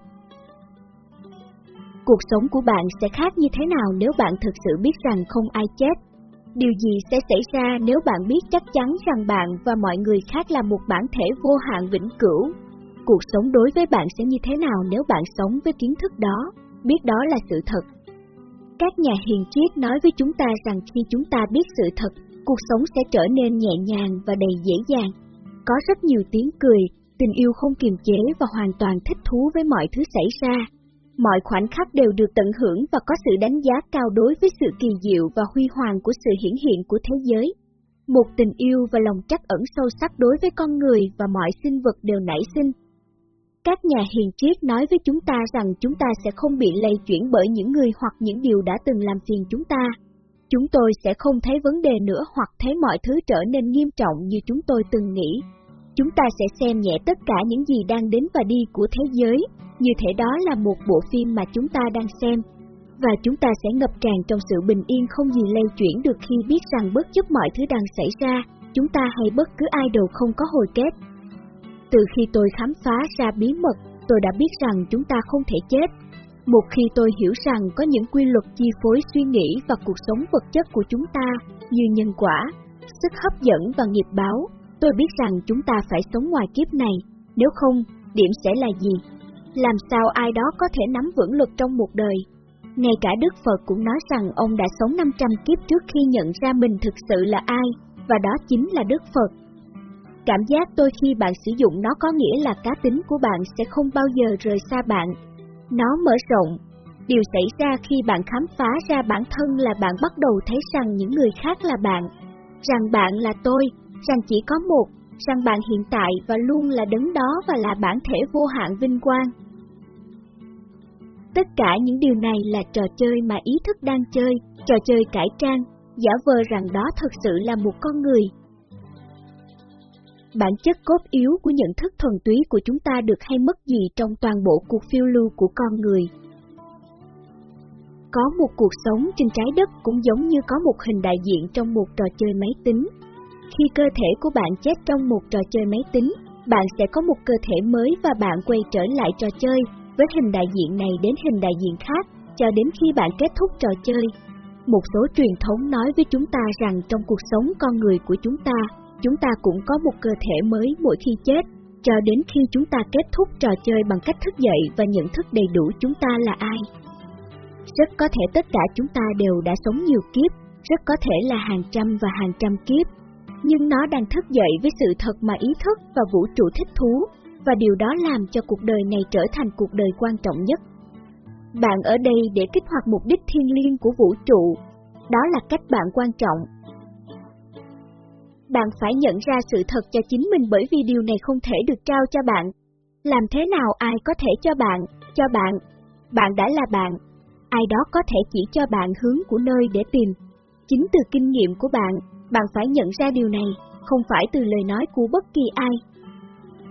Cuộc sống của bạn sẽ khác như thế nào nếu bạn thực sự biết rằng không ai chết? Điều gì sẽ xảy ra nếu bạn biết chắc chắn rằng bạn và mọi người khác là một bản thể vô hạn vĩnh cửu? Cuộc sống đối với bạn sẽ như thế nào nếu bạn sống với kiến thức đó, biết đó là sự thật? Các nhà hiền triết nói với chúng ta rằng khi chúng ta biết sự thật, cuộc sống sẽ trở nên nhẹ nhàng và đầy dễ dàng. Có rất nhiều tiếng cười, tình yêu không kiềm chế và hoàn toàn thích thú với mọi thứ xảy ra. Mọi khoảnh khắc đều được tận hưởng và có sự đánh giá cao đối với sự kỳ diệu và huy hoàng của sự hiển hiện của thế giới. Một tình yêu và lòng trắc ẩn sâu sắc đối với con người và mọi sinh vật đều nảy sinh, các nhà hiền triết nói với chúng ta rằng chúng ta sẽ không bị lây chuyển bởi những người hoặc những điều đã từng làm phiền chúng ta. Chúng tôi sẽ không thấy vấn đề nữa hoặc thấy mọi thứ trở nên nghiêm trọng như chúng tôi từng nghĩ. Chúng ta sẽ xem nhẹ tất cả những gì đang đến và đi của thế giới, như thể đó là một bộ phim mà chúng ta đang xem. Và chúng ta sẽ ngập tràn trong sự bình yên không gì lây chuyển được khi biết rằng bất chấp mọi thứ đang xảy ra, chúng ta hay bất cứ ai đều không có hồi kết, từ khi tôi khám phá ra bí mật, tôi đã biết rằng chúng ta không thể chết. Một khi tôi hiểu rằng có những quy luật chi phối suy nghĩ và cuộc sống vật chất của chúng ta, như nhân quả, sức hấp dẫn và nghiệp báo, tôi biết rằng chúng ta phải sống ngoài kiếp này, nếu không, điểm sẽ là gì? Làm sao ai đó có thể nắm vững luật trong một đời? Ngay cả Đức Phật cũng nói rằng ông đã sống 500 kiếp trước khi nhận ra mình thực sự là ai, và đó chính là Đức Phật. Cảm giác tôi khi bạn sử dụng nó có nghĩa là cá tính của bạn sẽ không bao giờ rời xa bạn. Nó mở rộng. Điều xảy ra khi bạn khám phá ra bản thân là bạn bắt đầu thấy rằng những người khác là bạn, rằng bạn là tôi, rằng chỉ có một, rằng bạn hiện tại và luôn là đứng đó và là bản thể vô hạn vinh quang. Tất cả những điều này là trò chơi mà ý thức đang chơi, trò chơi cải trang, giả vờ rằng đó thực sự là một con người, bản chất cốt yếu của nhận thức thuần túy của chúng ta được hay mất gì trong toàn bộ cuộc phiêu lưu của con người. Có một cuộc sống trên trái đất cũng giống như có một hình đại diện trong một trò chơi máy tính. Khi cơ thể của bạn chết trong một trò chơi máy tính, bạn sẽ có một cơ thể mới và bạn quay trở lại trò chơi với hình đại diện này đến hình đại diện khác cho đến khi bạn kết thúc trò chơi. Một số truyền thống nói với chúng ta rằng trong cuộc sống con người của chúng ta, chúng ta cũng có một cơ thể mới mỗi khi chết, cho đến khi chúng ta kết thúc trò chơi bằng cách thức dậy và nhận thức đầy đủ chúng ta là ai. Rất có thể tất cả chúng ta đều đã sống nhiều kiếp, rất có thể là hàng trăm và hàng trăm kiếp, nhưng nó đang thức dậy với sự thật mà ý thức và vũ trụ thích thú, và điều đó làm cho cuộc đời này trở thành cuộc đời quan trọng nhất. Bạn ở đây để kích hoạt mục đích thiên liêng của vũ trụ, đó là cách bạn quan trọng bạn phải nhận ra sự thật cho chính mình bởi vì điều này không thể được trao cho bạn. Làm thế nào ai có thể cho bạn, cho bạn? Bạn đã là bạn. Ai đó có thể chỉ cho bạn hướng của nơi để tìm. Chính từ kinh nghiệm của bạn, bạn phải nhận ra điều này, không phải từ lời nói của bất kỳ ai.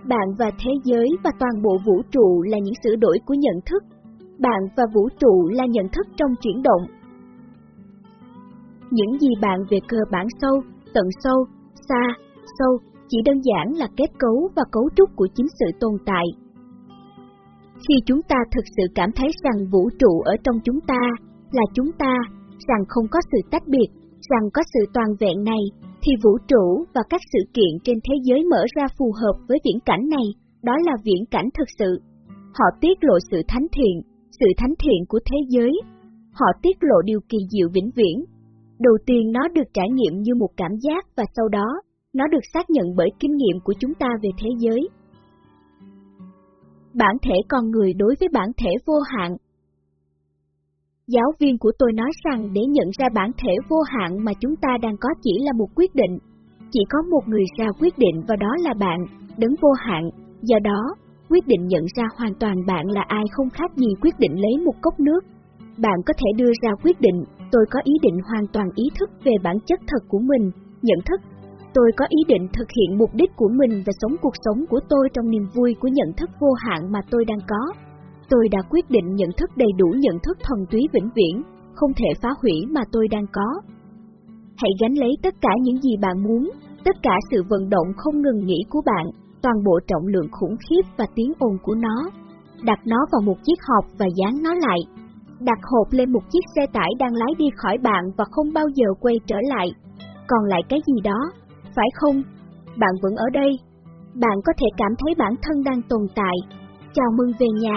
Bạn và thế giới và toàn bộ vũ trụ là những sửa đổi của nhận thức. Bạn và vũ trụ là nhận thức trong chuyển động. Những gì bạn về cơ bản sâu, tận sâu, xa, sâu, chỉ đơn giản là kết cấu và cấu trúc của chính sự tồn tại. Khi chúng ta thực sự cảm thấy rằng vũ trụ ở trong chúng ta là chúng ta, rằng không có sự tách biệt, rằng có sự toàn vẹn này, thì vũ trụ và các sự kiện trên thế giới mở ra phù hợp với viễn cảnh này, đó là viễn cảnh thực sự. Họ tiết lộ sự thánh thiện, sự thánh thiện của thế giới. Họ tiết lộ điều kỳ diệu vĩnh viễn. Đầu tiên nó được trải nghiệm như một cảm giác và sau đó, nó được xác nhận bởi kinh nghiệm của chúng ta về thế giới. Bản thể con người đối với bản thể vô hạn Giáo viên của tôi nói rằng để nhận ra bản thể vô hạn mà chúng ta đang có chỉ là một quyết định. Chỉ có một người ra quyết định và đó là bạn, đấng vô hạn. Do đó, quyết định nhận ra hoàn toàn bạn là ai không khác gì quyết định lấy một cốc nước. Bạn có thể đưa ra quyết định, tôi có ý định hoàn toàn ý thức về bản chất thật của mình, nhận thức. Tôi có ý định thực hiện mục đích của mình và sống cuộc sống của tôi trong niềm vui của nhận thức vô hạn mà tôi đang có. Tôi đã quyết định nhận thức đầy đủ nhận thức thần túy vĩnh viễn, không thể phá hủy mà tôi đang có. Hãy gánh lấy tất cả những gì bạn muốn, tất cả sự vận động không ngừng nghỉ của bạn, toàn bộ trọng lượng khủng khiếp và tiếng ồn của nó. Đặt nó vào một chiếc hộp và dán nó lại. Đặt hộp lên một chiếc xe tải đang lái đi khỏi bạn và không bao giờ quay trở lại. Còn lại cái gì đó, phải không? Bạn vẫn ở đây. Bạn có thể cảm thấy bản thân đang tồn tại. Chào mừng về nhà.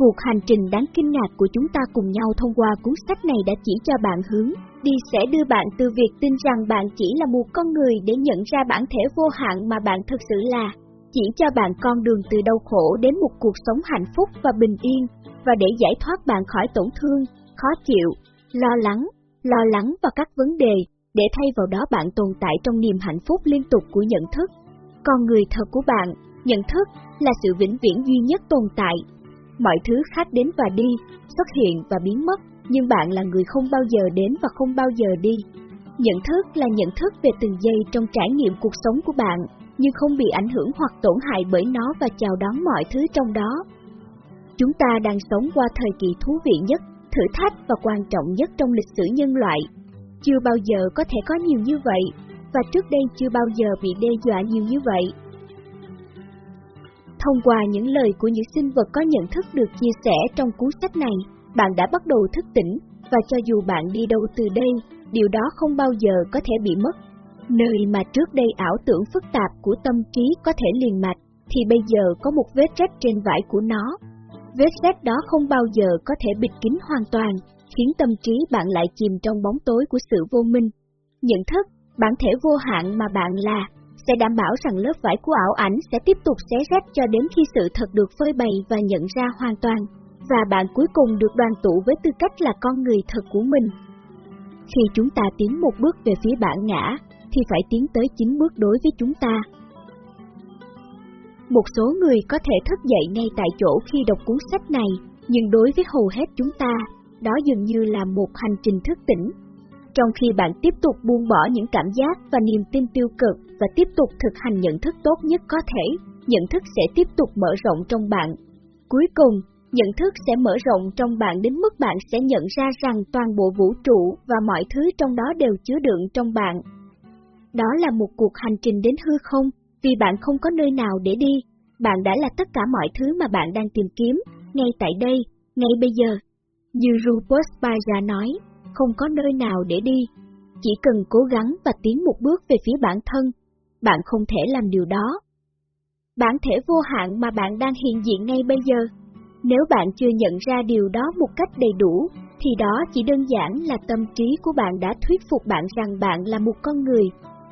Cuộc hành trình đáng kinh ngạc của chúng ta cùng nhau thông qua cuốn sách này đã chỉ cho bạn hướng, đi sẽ đưa bạn từ việc tin rằng bạn chỉ là một con người để nhận ra bản thể vô hạn mà bạn thực sự là, chỉ cho bạn con đường từ đau khổ đến một cuộc sống hạnh phúc và bình yên, và để giải thoát bạn khỏi tổn thương, khó chịu, lo lắng, lo lắng và các vấn đề, để thay vào đó bạn tồn tại trong niềm hạnh phúc liên tục của nhận thức. Con người thật của bạn, nhận thức, là sự vĩnh viễn duy nhất tồn tại, mọi thứ khác đến và đi, xuất hiện và biến mất, nhưng bạn là người không bao giờ đến và không bao giờ đi. Nhận thức là nhận thức về từng giây trong trải nghiệm cuộc sống của bạn, nhưng không bị ảnh hưởng hoặc tổn hại bởi nó và chào đón mọi thứ trong đó. Chúng ta đang sống qua thời kỳ thú vị nhất, thử thách và quan trọng nhất trong lịch sử nhân loại. Chưa bao giờ có thể có nhiều như vậy, và trước đây chưa bao giờ bị đe dọa nhiều như vậy. Thông qua những lời của những sinh vật có nhận thức được chia sẻ trong cuốn sách này, bạn đã bắt đầu thức tỉnh, và cho dù bạn đi đâu từ đây, điều đó không bao giờ có thể bị mất. Nơi mà trước đây ảo tưởng phức tạp của tâm trí có thể liền mạch, thì bây giờ có một vết rách trên vải của nó. Vết rách đó không bao giờ có thể bịt kín hoàn toàn, khiến tâm trí bạn lại chìm trong bóng tối của sự vô minh. Nhận thức, bản thể vô hạn mà bạn là, sẽ đảm bảo rằng lớp vải của ảo ảnh sẽ tiếp tục xé rách cho đến khi sự thật được phơi bày và nhận ra hoàn toàn, và bạn cuối cùng được đoàn tụ với tư cách là con người thật của mình. Khi chúng ta tiến một bước về phía bản ngã, thì phải tiến tới chính bước đối với chúng ta. Một số người có thể thức dậy ngay tại chỗ khi đọc cuốn sách này, nhưng đối với hầu hết chúng ta, đó dường như là một hành trình thức tỉnh trong khi bạn tiếp tục buông bỏ những cảm giác và niềm tin tiêu cực và tiếp tục thực hành nhận thức tốt nhất có thể, nhận thức sẽ tiếp tục mở rộng trong bạn. Cuối cùng, nhận thức sẽ mở rộng trong bạn đến mức bạn sẽ nhận ra rằng toàn bộ vũ trụ và mọi thứ trong đó đều chứa đựng trong bạn. Đó là một cuộc hành trình đến hư không, vì bạn không có nơi nào để đi, bạn đã là tất cả mọi thứ mà bạn đang tìm kiếm, ngay tại đây, ngay bây giờ. Như Rupert Spira nói, không có nơi nào để đi. Chỉ cần cố gắng và tiến một bước về phía bản thân, bạn không thể làm điều đó. Bản thể vô hạn mà bạn đang hiện diện ngay bây giờ, nếu bạn chưa nhận ra điều đó một cách đầy đủ, thì đó chỉ đơn giản là tâm trí của bạn đã thuyết phục bạn rằng bạn là một con người,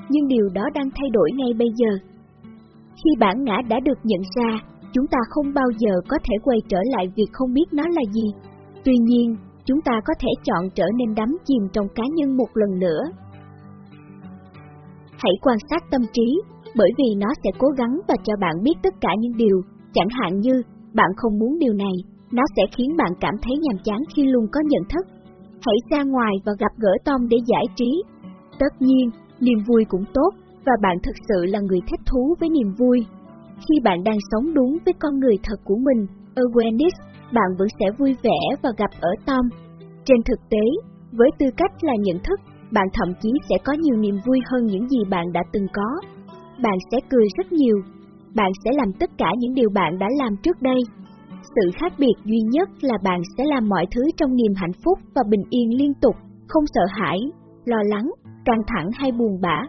nhưng điều đó đang thay đổi ngay bây giờ. Khi bản ngã đã được nhận ra, chúng ta không bao giờ có thể quay trở lại việc không biết nó là gì. Tuy nhiên, chúng ta có thể chọn trở nên đắm chìm trong cá nhân một lần nữa. Hãy quan sát tâm trí, bởi vì nó sẽ cố gắng và cho bạn biết tất cả những điều, chẳng hạn như bạn không muốn điều này, nó sẽ khiến bạn cảm thấy nhàm chán khi luôn có nhận thức. Hãy ra ngoài và gặp gỡ Tom để giải trí. Tất nhiên, niềm vui cũng tốt, và bạn thực sự là người thích thú với niềm vui. Khi bạn đang sống đúng với con người thật của mình, awareness bạn vẫn sẽ vui vẻ và gặp ở Tom. Trên thực tế, với tư cách là nhận thức, bạn thậm chí sẽ có nhiều niềm vui hơn những gì bạn đã từng có. Bạn sẽ cười rất nhiều, bạn sẽ làm tất cả những điều bạn đã làm trước đây. Sự khác biệt duy nhất là bạn sẽ làm mọi thứ trong niềm hạnh phúc và bình yên liên tục, không sợ hãi, lo lắng, căng thẳng hay buồn bã.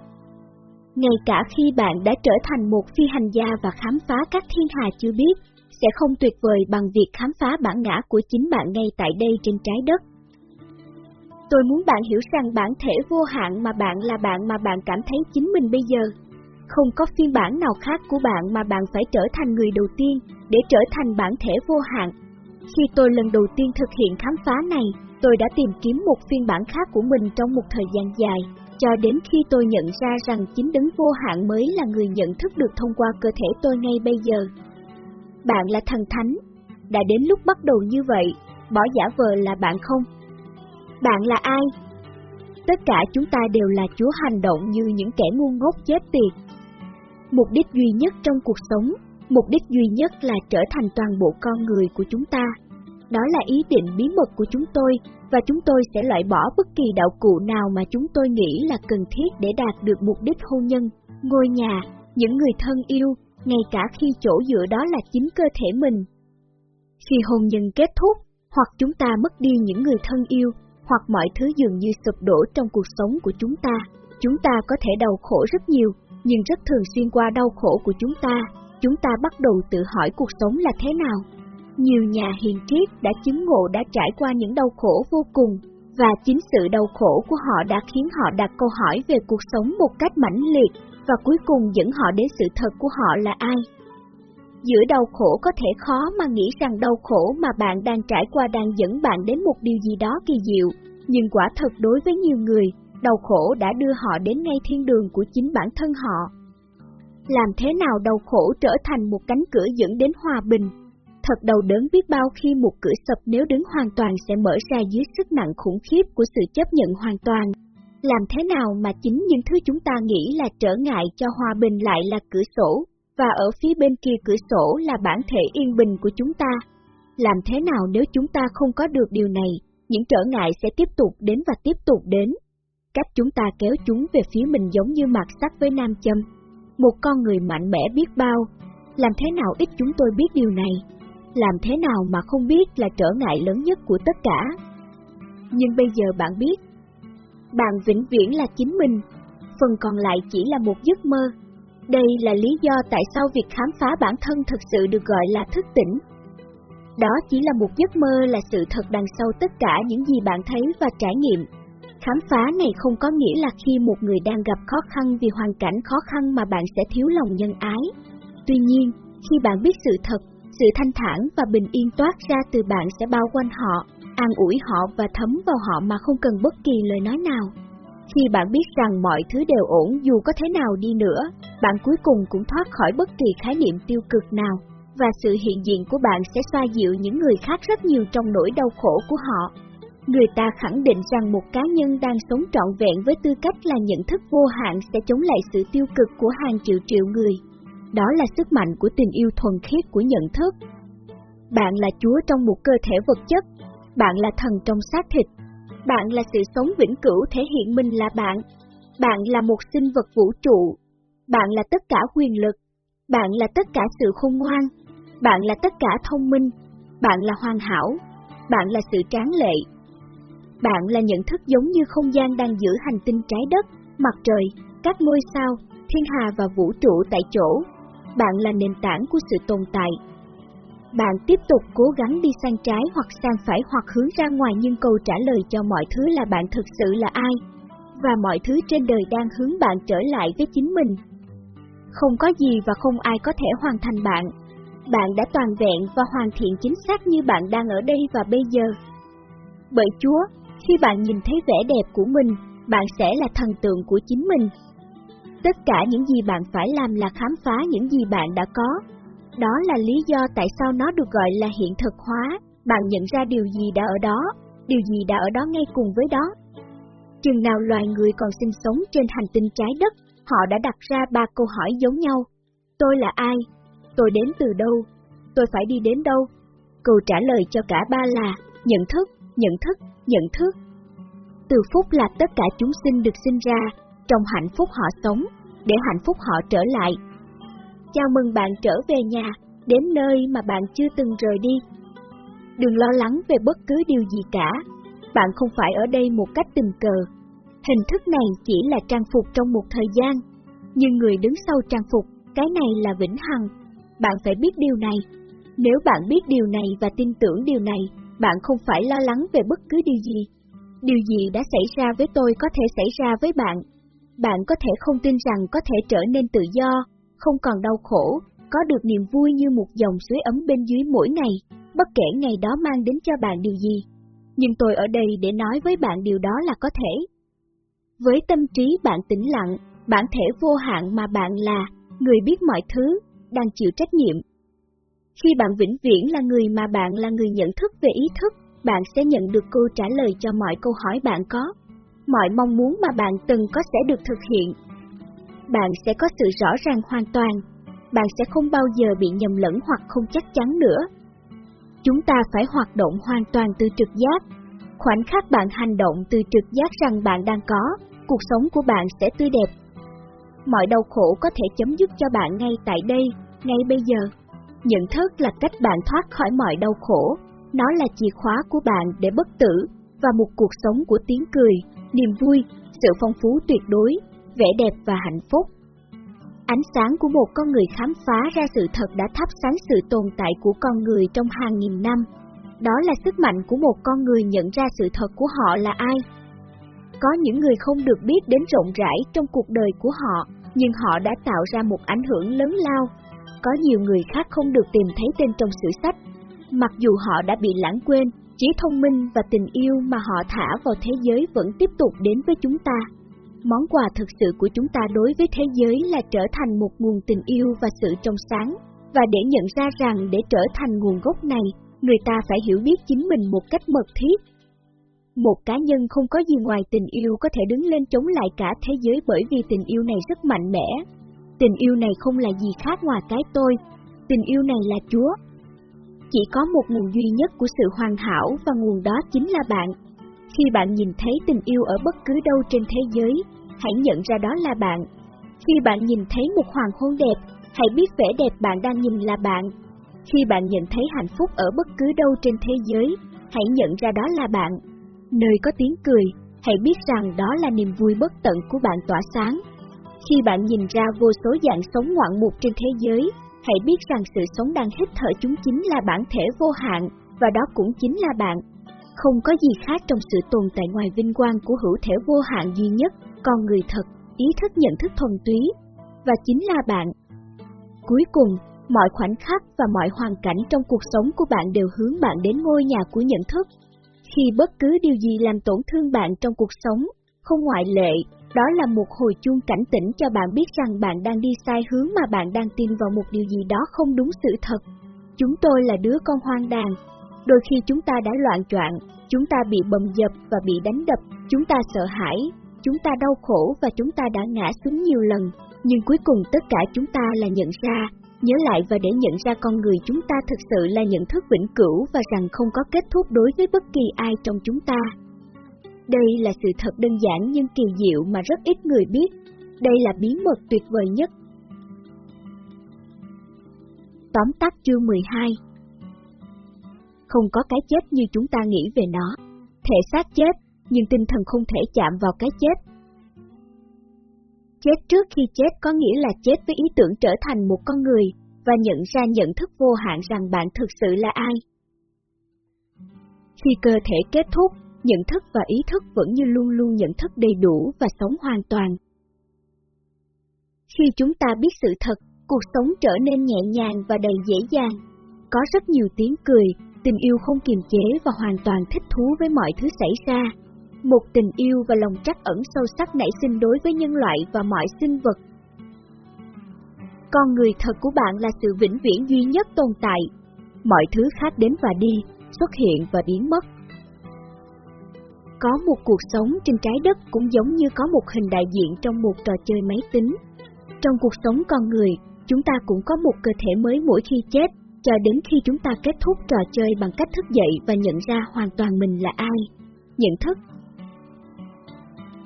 Ngay cả khi bạn đã trở thành một phi hành gia và khám phá các thiên hà chưa biết, sẽ không tuyệt vời bằng việc khám phá bản ngã của chính bạn ngay tại đây trên trái đất. Tôi muốn bạn hiểu rằng bản thể vô hạn mà bạn là bạn mà bạn cảm thấy chính mình bây giờ. Không có phiên bản nào khác của bạn mà bạn phải trở thành người đầu tiên để trở thành bản thể vô hạn. Khi tôi lần đầu tiên thực hiện khám phá này, tôi đã tìm kiếm một phiên bản khác của mình trong một thời gian dài, cho đến khi tôi nhận ra rằng chính đấng vô hạn mới là người nhận thức được thông qua cơ thể tôi ngay bây giờ. Bạn là thần thánh, đã đến lúc bắt đầu như vậy, bỏ giả vờ là bạn không? Bạn là ai? Tất cả chúng ta đều là Chúa hành động như những kẻ ngu ngốc chết tiệt. Mục đích duy nhất trong cuộc sống, mục đích duy nhất là trở thành toàn bộ con người của chúng ta. Đó là ý định bí mật của chúng tôi, và chúng tôi sẽ loại bỏ bất kỳ đạo cụ nào mà chúng tôi nghĩ là cần thiết để đạt được mục đích hôn nhân, ngôi nhà, những người thân yêu, ngay cả khi chỗ dựa đó là chính cơ thể mình. Khi hôn nhân kết thúc, hoặc chúng ta mất đi những người thân yêu, hoặc mọi thứ dường như sụp đổ trong cuộc sống của chúng ta, chúng ta có thể đau khổ rất nhiều, nhưng rất thường xuyên qua đau khổ của chúng ta, chúng ta bắt đầu tự hỏi cuộc sống là thế nào. Nhiều nhà hiền triết đã chứng ngộ đã trải qua những đau khổ vô cùng, và chính sự đau khổ của họ đã khiến họ đặt câu hỏi về cuộc sống một cách mãnh liệt, và cuối cùng dẫn họ đến sự thật của họ là ai. Giữa đau khổ có thể khó mà nghĩ rằng đau khổ mà bạn đang trải qua đang dẫn bạn đến một điều gì đó kỳ diệu, nhưng quả thật đối với nhiều người, đau khổ đã đưa họ đến ngay thiên đường của chính bản thân họ. Làm thế nào đau khổ trở thành một cánh cửa dẫn đến hòa bình? Thật đau đớn biết bao khi một cửa sập nếu đứng hoàn toàn sẽ mở ra dưới sức nặng khủng khiếp của sự chấp nhận hoàn toàn. Làm thế nào mà chính những thứ chúng ta nghĩ là trở ngại cho hòa bình lại là cửa sổ, và ở phía bên kia cửa sổ là bản thể yên bình của chúng ta? Làm thế nào nếu chúng ta không có được điều này, những trở ngại sẽ tiếp tục đến và tiếp tục đến? Cách chúng ta kéo chúng về phía mình giống như mặt sắt với nam châm. Một con người mạnh mẽ biết bao, làm thế nào ít chúng tôi biết điều này? Làm thế nào mà không biết là trở ngại lớn nhất của tất cả? Nhưng bây giờ bạn biết, bạn vĩnh viễn là chính mình, phần còn lại chỉ là một giấc mơ. Đây là lý do tại sao việc khám phá bản thân thực sự được gọi là thức tỉnh. Đó chỉ là một giấc mơ là sự thật đằng sau tất cả những gì bạn thấy và trải nghiệm. Khám phá này không có nghĩa là khi một người đang gặp khó khăn vì hoàn cảnh khó khăn mà bạn sẽ thiếu lòng nhân ái. Tuy nhiên, khi bạn biết sự thật, sự thanh thản và bình yên toát ra từ bạn sẽ bao quanh họ, an ủi họ và thấm vào họ mà không cần bất kỳ lời nói nào. Khi bạn biết rằng mọi thứ đều ổn dù có thế nào đi nữa, bạn cuối cùng cũng thoát khỏi bất kỳ khái niệm tiêu cực nào, và sự hiện diện của bạn sẽ xoa dịu những người khác rất nhiều trong nỗi đau khổ của họ. Người ta khẳng định rằng một cá nhân đang sống trọn vẹn với tư cách là nhận thức vô hạn sẽ chống lại sự tiêu cực của hàng triệu triệu người. Đó là sức mạnh của tình yêu thuần khiết của nhận thức. Bạn là Chúa trong một cơ thể vật chất, bạn là thần trong xác thịt, bạn là sự sống vĩnh cửu thể hiện mình là bạn, bạn là một sinh vật vũ trụ, bạn là tất cả quyền lực, bạn là tất cả sự khôn ngoan, bạn là tất cả thông minh, bạn là hoàn hảo, bạn là sự tráng lệ. Bạn là nhận thức giống như không gian đang giữ hành tinh trái đất, mặt trời, các ngôi sao, thiên hà và vũ trụ tại chỗ. Bạn là nền tảng của sự tồn tại. Bạn tiếp tục cố gắng đi sang trái hoặc sang phải hoặc hướng ra ngoài nhưng câu trả lời cho mọi thứ là bạn thực sự là ai, và mọi thứ trên đời đang hướng bạn trở lại với chính mình. Không có gì và không ai có thể hoàn thành bạn. Bạn đã toàn vẹn và hoàn thiện chính xác như bạn đang ở đây và bây giờ. Bởi Chúa, khi bạn nhìn thấy vẻ đẹp của mình, bạn sẽ là thần tượng của chính mình. Tất cả những gì bạn phải làm là khám phá những gì bạn đã có. Đó là lý do tại sao nó được gọi là hiện thực hóa, bạn nhận ra điều gì đã ở đó, điều gì đã ở đó ngay cùng với đó. Chừng nào loài người còn sinh sống trên hành tinh trái đất, họ đã đặt ra ba câu hỏi giống nhau. Tôi là ai? Tôi đến từ đâu? Tôi phải đi đến đâu? Câu trả lời cho cả ba là nhận thức, nhận thức, nhận thức. Từ phút là tất cả chúng sinh được sinh ra, trong hạnh phúc họ sống, để hạnh phúc họ trở lại. Chào mừng bạn trở về nhà, đến nơi mà bạn chưa từng rời đi. Đừng lo lắng về bất cứ điều gì cả, bạn không phải ở đây một cách tình cờ. Hình thức này chỉ là trang phục trong một thời gian. Nhưng người đứng sau trang phục, cái này là vĩnh hằng. Bạn phải biết điều này. Nếu bạn biết điều này và tin tưởng điều này, bạn không phải lo lắng về bất cứ điều gì. Điều gì đã xảy ra với tôi có thể xảy ra với bạn. Bạn có thể không tin rằng có thể trở nên tự do, không còn đau khổ, có được niềm vui như một dòng suối ấm bên dưới mỗi ngày, bất kể ngày đó mang đến cho bạn điều gì. Nhưng tôi ở đây để nói với bạn điều đó là có thể. Với tâm trí bạn tĩnh lặng, bản thể vô hạn mà bạn là, người biết mọi thứ, đang chịu trách nhiệm. Khi bạn vĩnh viễn là người mà bạn là người nhận thức về ý thức, bạn sẽ nhận được câu trả lời cho mọi câu hỏi bạn có. Mọi mong muốn mà bạn từng có sẽ được thực hiện. Bạn sẽ có sự rõ ràng hoàn toàn. Bạn sẽ không bao giờ bị nhầm lẫn hoặc không chắc chắn nữa. Chúng ta phải hoạt động hoàn toàn từ trực giác. Khoảnh khắc bạn hành động từ trực giác rằng bạn đang có, cuộc sống của bạn sẽ tươi đẹp. Mọi đau khổ có thể chấm dứt cho bạn ngay tại đây, ngay bây giờ. Nhận thức là cách bạn thoát khỏi mọi đau khổ, nó là chìa khóa của bạn để bất tử, và một cuộc sống của tiếng cười, niềm vui, sự phong phú tuyệt đối, vẻ đẹp và hạnh phúc. Ánh sáng của một con người khám phá ra sự thật đã thắp sáng sự tồn tại của con người trong hàng nghìn năm. Đó là sức mạnh của một con người nhận ra sự thật của họ là ai. Có những người không được biết đến rộng rãi trong cuộc đời của họ, nhưng họ đã tạo ra một ảnh hưởng lớn lao. Có nhiều người khác không được tìm thấy tên trong sử sách, mặc dù họ đã bị lãng quên, trí thông minh và tình yêu mà họ thả vào thế giới vẫn tiếp tục đến với chúng ta. Món quà thực sự của chúng ta đối với thế giới là trở thành một nguồn tình yêu và sự trong sáng, và để nhận ra rằng để trở thành nguồn gốc này, người ta phải hiểu biết chính mình một cách mật thiết. Một cá nhân không có gì ngoài tình yêu có thể đứng lên chống lại cả thế giới bởi vì tình yêu này rất mạnh mẽ. Tình yêu này không là gì khác ngoài cái tôi, tình yêu này là Chúa. Chỉ có một nguồn duy nhất của sự hoàn hảo và nguồn đó chính là bạn. Khi bạn nhìn thấy tình yêu ở bất cứ đâu trên thế giới, hãy nhận ra đó là bạn. Khi bạn nhìn thấy một hoàng hôn đẹp, hãy biết vẻ đẹp bạn đang nhìn là bạn. Khi bạn nhận thấy hạnh phúc ở bất cứ đâu trên thế giới, hãy nhận ra đó là bạn. Nơi có tiếng cười, hãy biết rằng đó là niềm vui bất tận của bạn tỏa sáng. Khi bạn nhìn ra vô số dạng sống ngoạn mục trên thế giới, hãy biết rằng sự sống đang hít thở chúng chính là bản thể vô hạn, và đó cũng chính là bạn. Không có gì khác trong sự tồn tại ngoài vinh quang của hữu thể vô hạn duy nhất, con người thật, ý thức nhận thức thuần túy, và chính là bạn. Cuối cùng, mọi khoảnh khắc và mọi hoàn cảnh trong cuộc sống của bạn đều hướng bạn đến ngôi nhà của nhận thức. Khi bất cứ điều gì làm tổn thương bạn trong cuộc sống, không ngoại lệ, đó là một hồi chuông cảnh tỉnh cho bạn biết rằng bạn đang đi sai hướng mà bạn đang tin vào một điều gì đó không đúng sự thật. Chúng tôi là đứa con hoang đàn. Đôi khi chúng ta đã loạn troạn, chúng ta bị bầm dập và bị đánh đập, chúng ta sợ hãi, chúng ta đau khổ và chúng ta đã ngã xuống nhiều lần. Nhưng cuối cùng tất cả chúng ta là nhận ra, nhớ lại và để nhận ra con người chúng ta thực sự là nhận thức vĩnh cửu và rằng không có kết thúc đối với bất kỳ ai trong chúng ta. Đây là sự thật đơn giản nhưng kỳ diệu mà rất ít người biết. Đây là bí mật tuyệt vời nhất. Tóm tắt chương 12 không có cái chết như chúng ta nghĩ về nó. Thể xác chết, nhưng tinh thần không thể chạm vào cái chết. Chết trước khi chết có nghĩa là chết với ý tưởng trở thành một con người, và nhận ra nhận thức vô hạn rằng bạn thực sự là ai. Khi cơ thể kết thúc, nhận thức và ý thức vẫn như luôn luôn nhận thức đầy đủ và sống hoàn toàn. Khi chúng ta biết sự thật, cuộc sống trở nên nhẹ nhàng và đầy dễ dàng. Có rất nhiều tiếng cười, tình yêu không kiềm chế và hoàn toàn thích thú với mọi thứ xảy ra. Một tình yêu và lòng trắc ẩn sâu sắc nảy sinh đối với nhân loại và mọi sinh vật. Con người thật của bạn là sự vĩnh viễn duy nhất tồn tại. Mọi thứ khác đến và đi, xuất hiện và biến mất có một cuộc sống trên trái đất cũng giống như có một hình đại diện trong một trò chơi máy tính. Trong cuộc sống con người, chúng ta cũng có một cơ thể mới mỗi khi chết, cho đến khi chúng ta kết thúc trò chơi bằng cách thức dậy và nhận ra hoàn toàn mình là ai. Nhận thức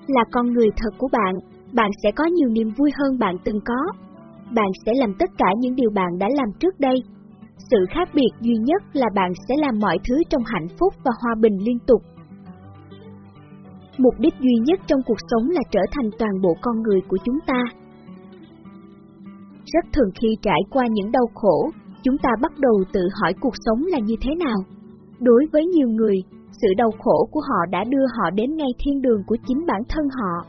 là con người thật của bạn, bạn sẽ có nhiều niềm vui hơn bạn từng có. Bạn sẽ làm tất cả những điều bạn đã làm trước đây. Sự khác biệt duy nhất là bạn sẽ làm mọi thứ trong hạnh phúc và hòa bình liên tục Mục đích duy nhất trong cuộc sống là trở thành toàn bộ con người của chúng ta. Rất thường khi trải qua những đau khổ, chúng ta bắt đầu tự hỏi cuộc sống là như thế nào. Đối với nhiều người, sự đau khổ của họ đã đưa họ đến ngay thiên đường của chính bản thân họ.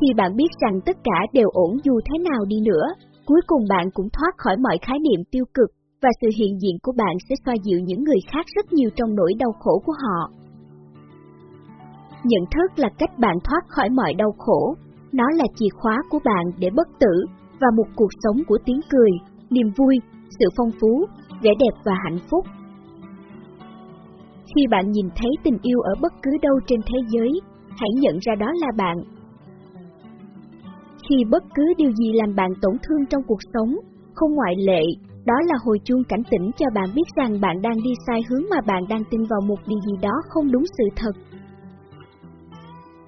Khi bạn biết rằng tất cả đều ổn dù thế nào đi nữa, cuối cùng bạn cũng thoát khỏi mọi khái niệm tiêu cực, và sự hiện diện của bạn sẽ xoa dịu những người khác rất nhiều trong nỗi đau khổ của họ. Nhận thức là cách bạn thoát khỏi mọi đau khổ, nó là chìa khóa của bạn để bất tử, và một cuộc sống của tiếng cười, niềm vui, sự phong phú, vẻ đẹp và hạnh phúc. Khi bạn nhìn thấy tình yêu ở bất cứ đâu trên thế giới, hãy nhận ra đó là bạn. Khi bất cứ điều gì làm bạn tổn thương trong cuộc sống, không ngoại lệ, đó là hồi chuông cảnh tỉnh cho bạn biết rằng bạn đang đi sai hướng mà bạn đang tin vào một điều gì đó không đúng sự thật.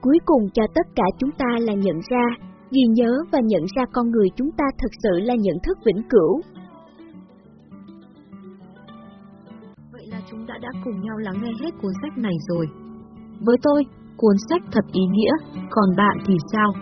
Cuối cùng cho tất cả chúng ta là nhận ra, ghi nhớ và nhận ra con người chúng ta thực sự là nhận thức vĩnh cửu. Vậy là chúng đã đã cùng nhau lắng nghe hết cuốn sách này rồi. Với tôi, cuốn sách thật ý nghĩa, còn bạn thì sao?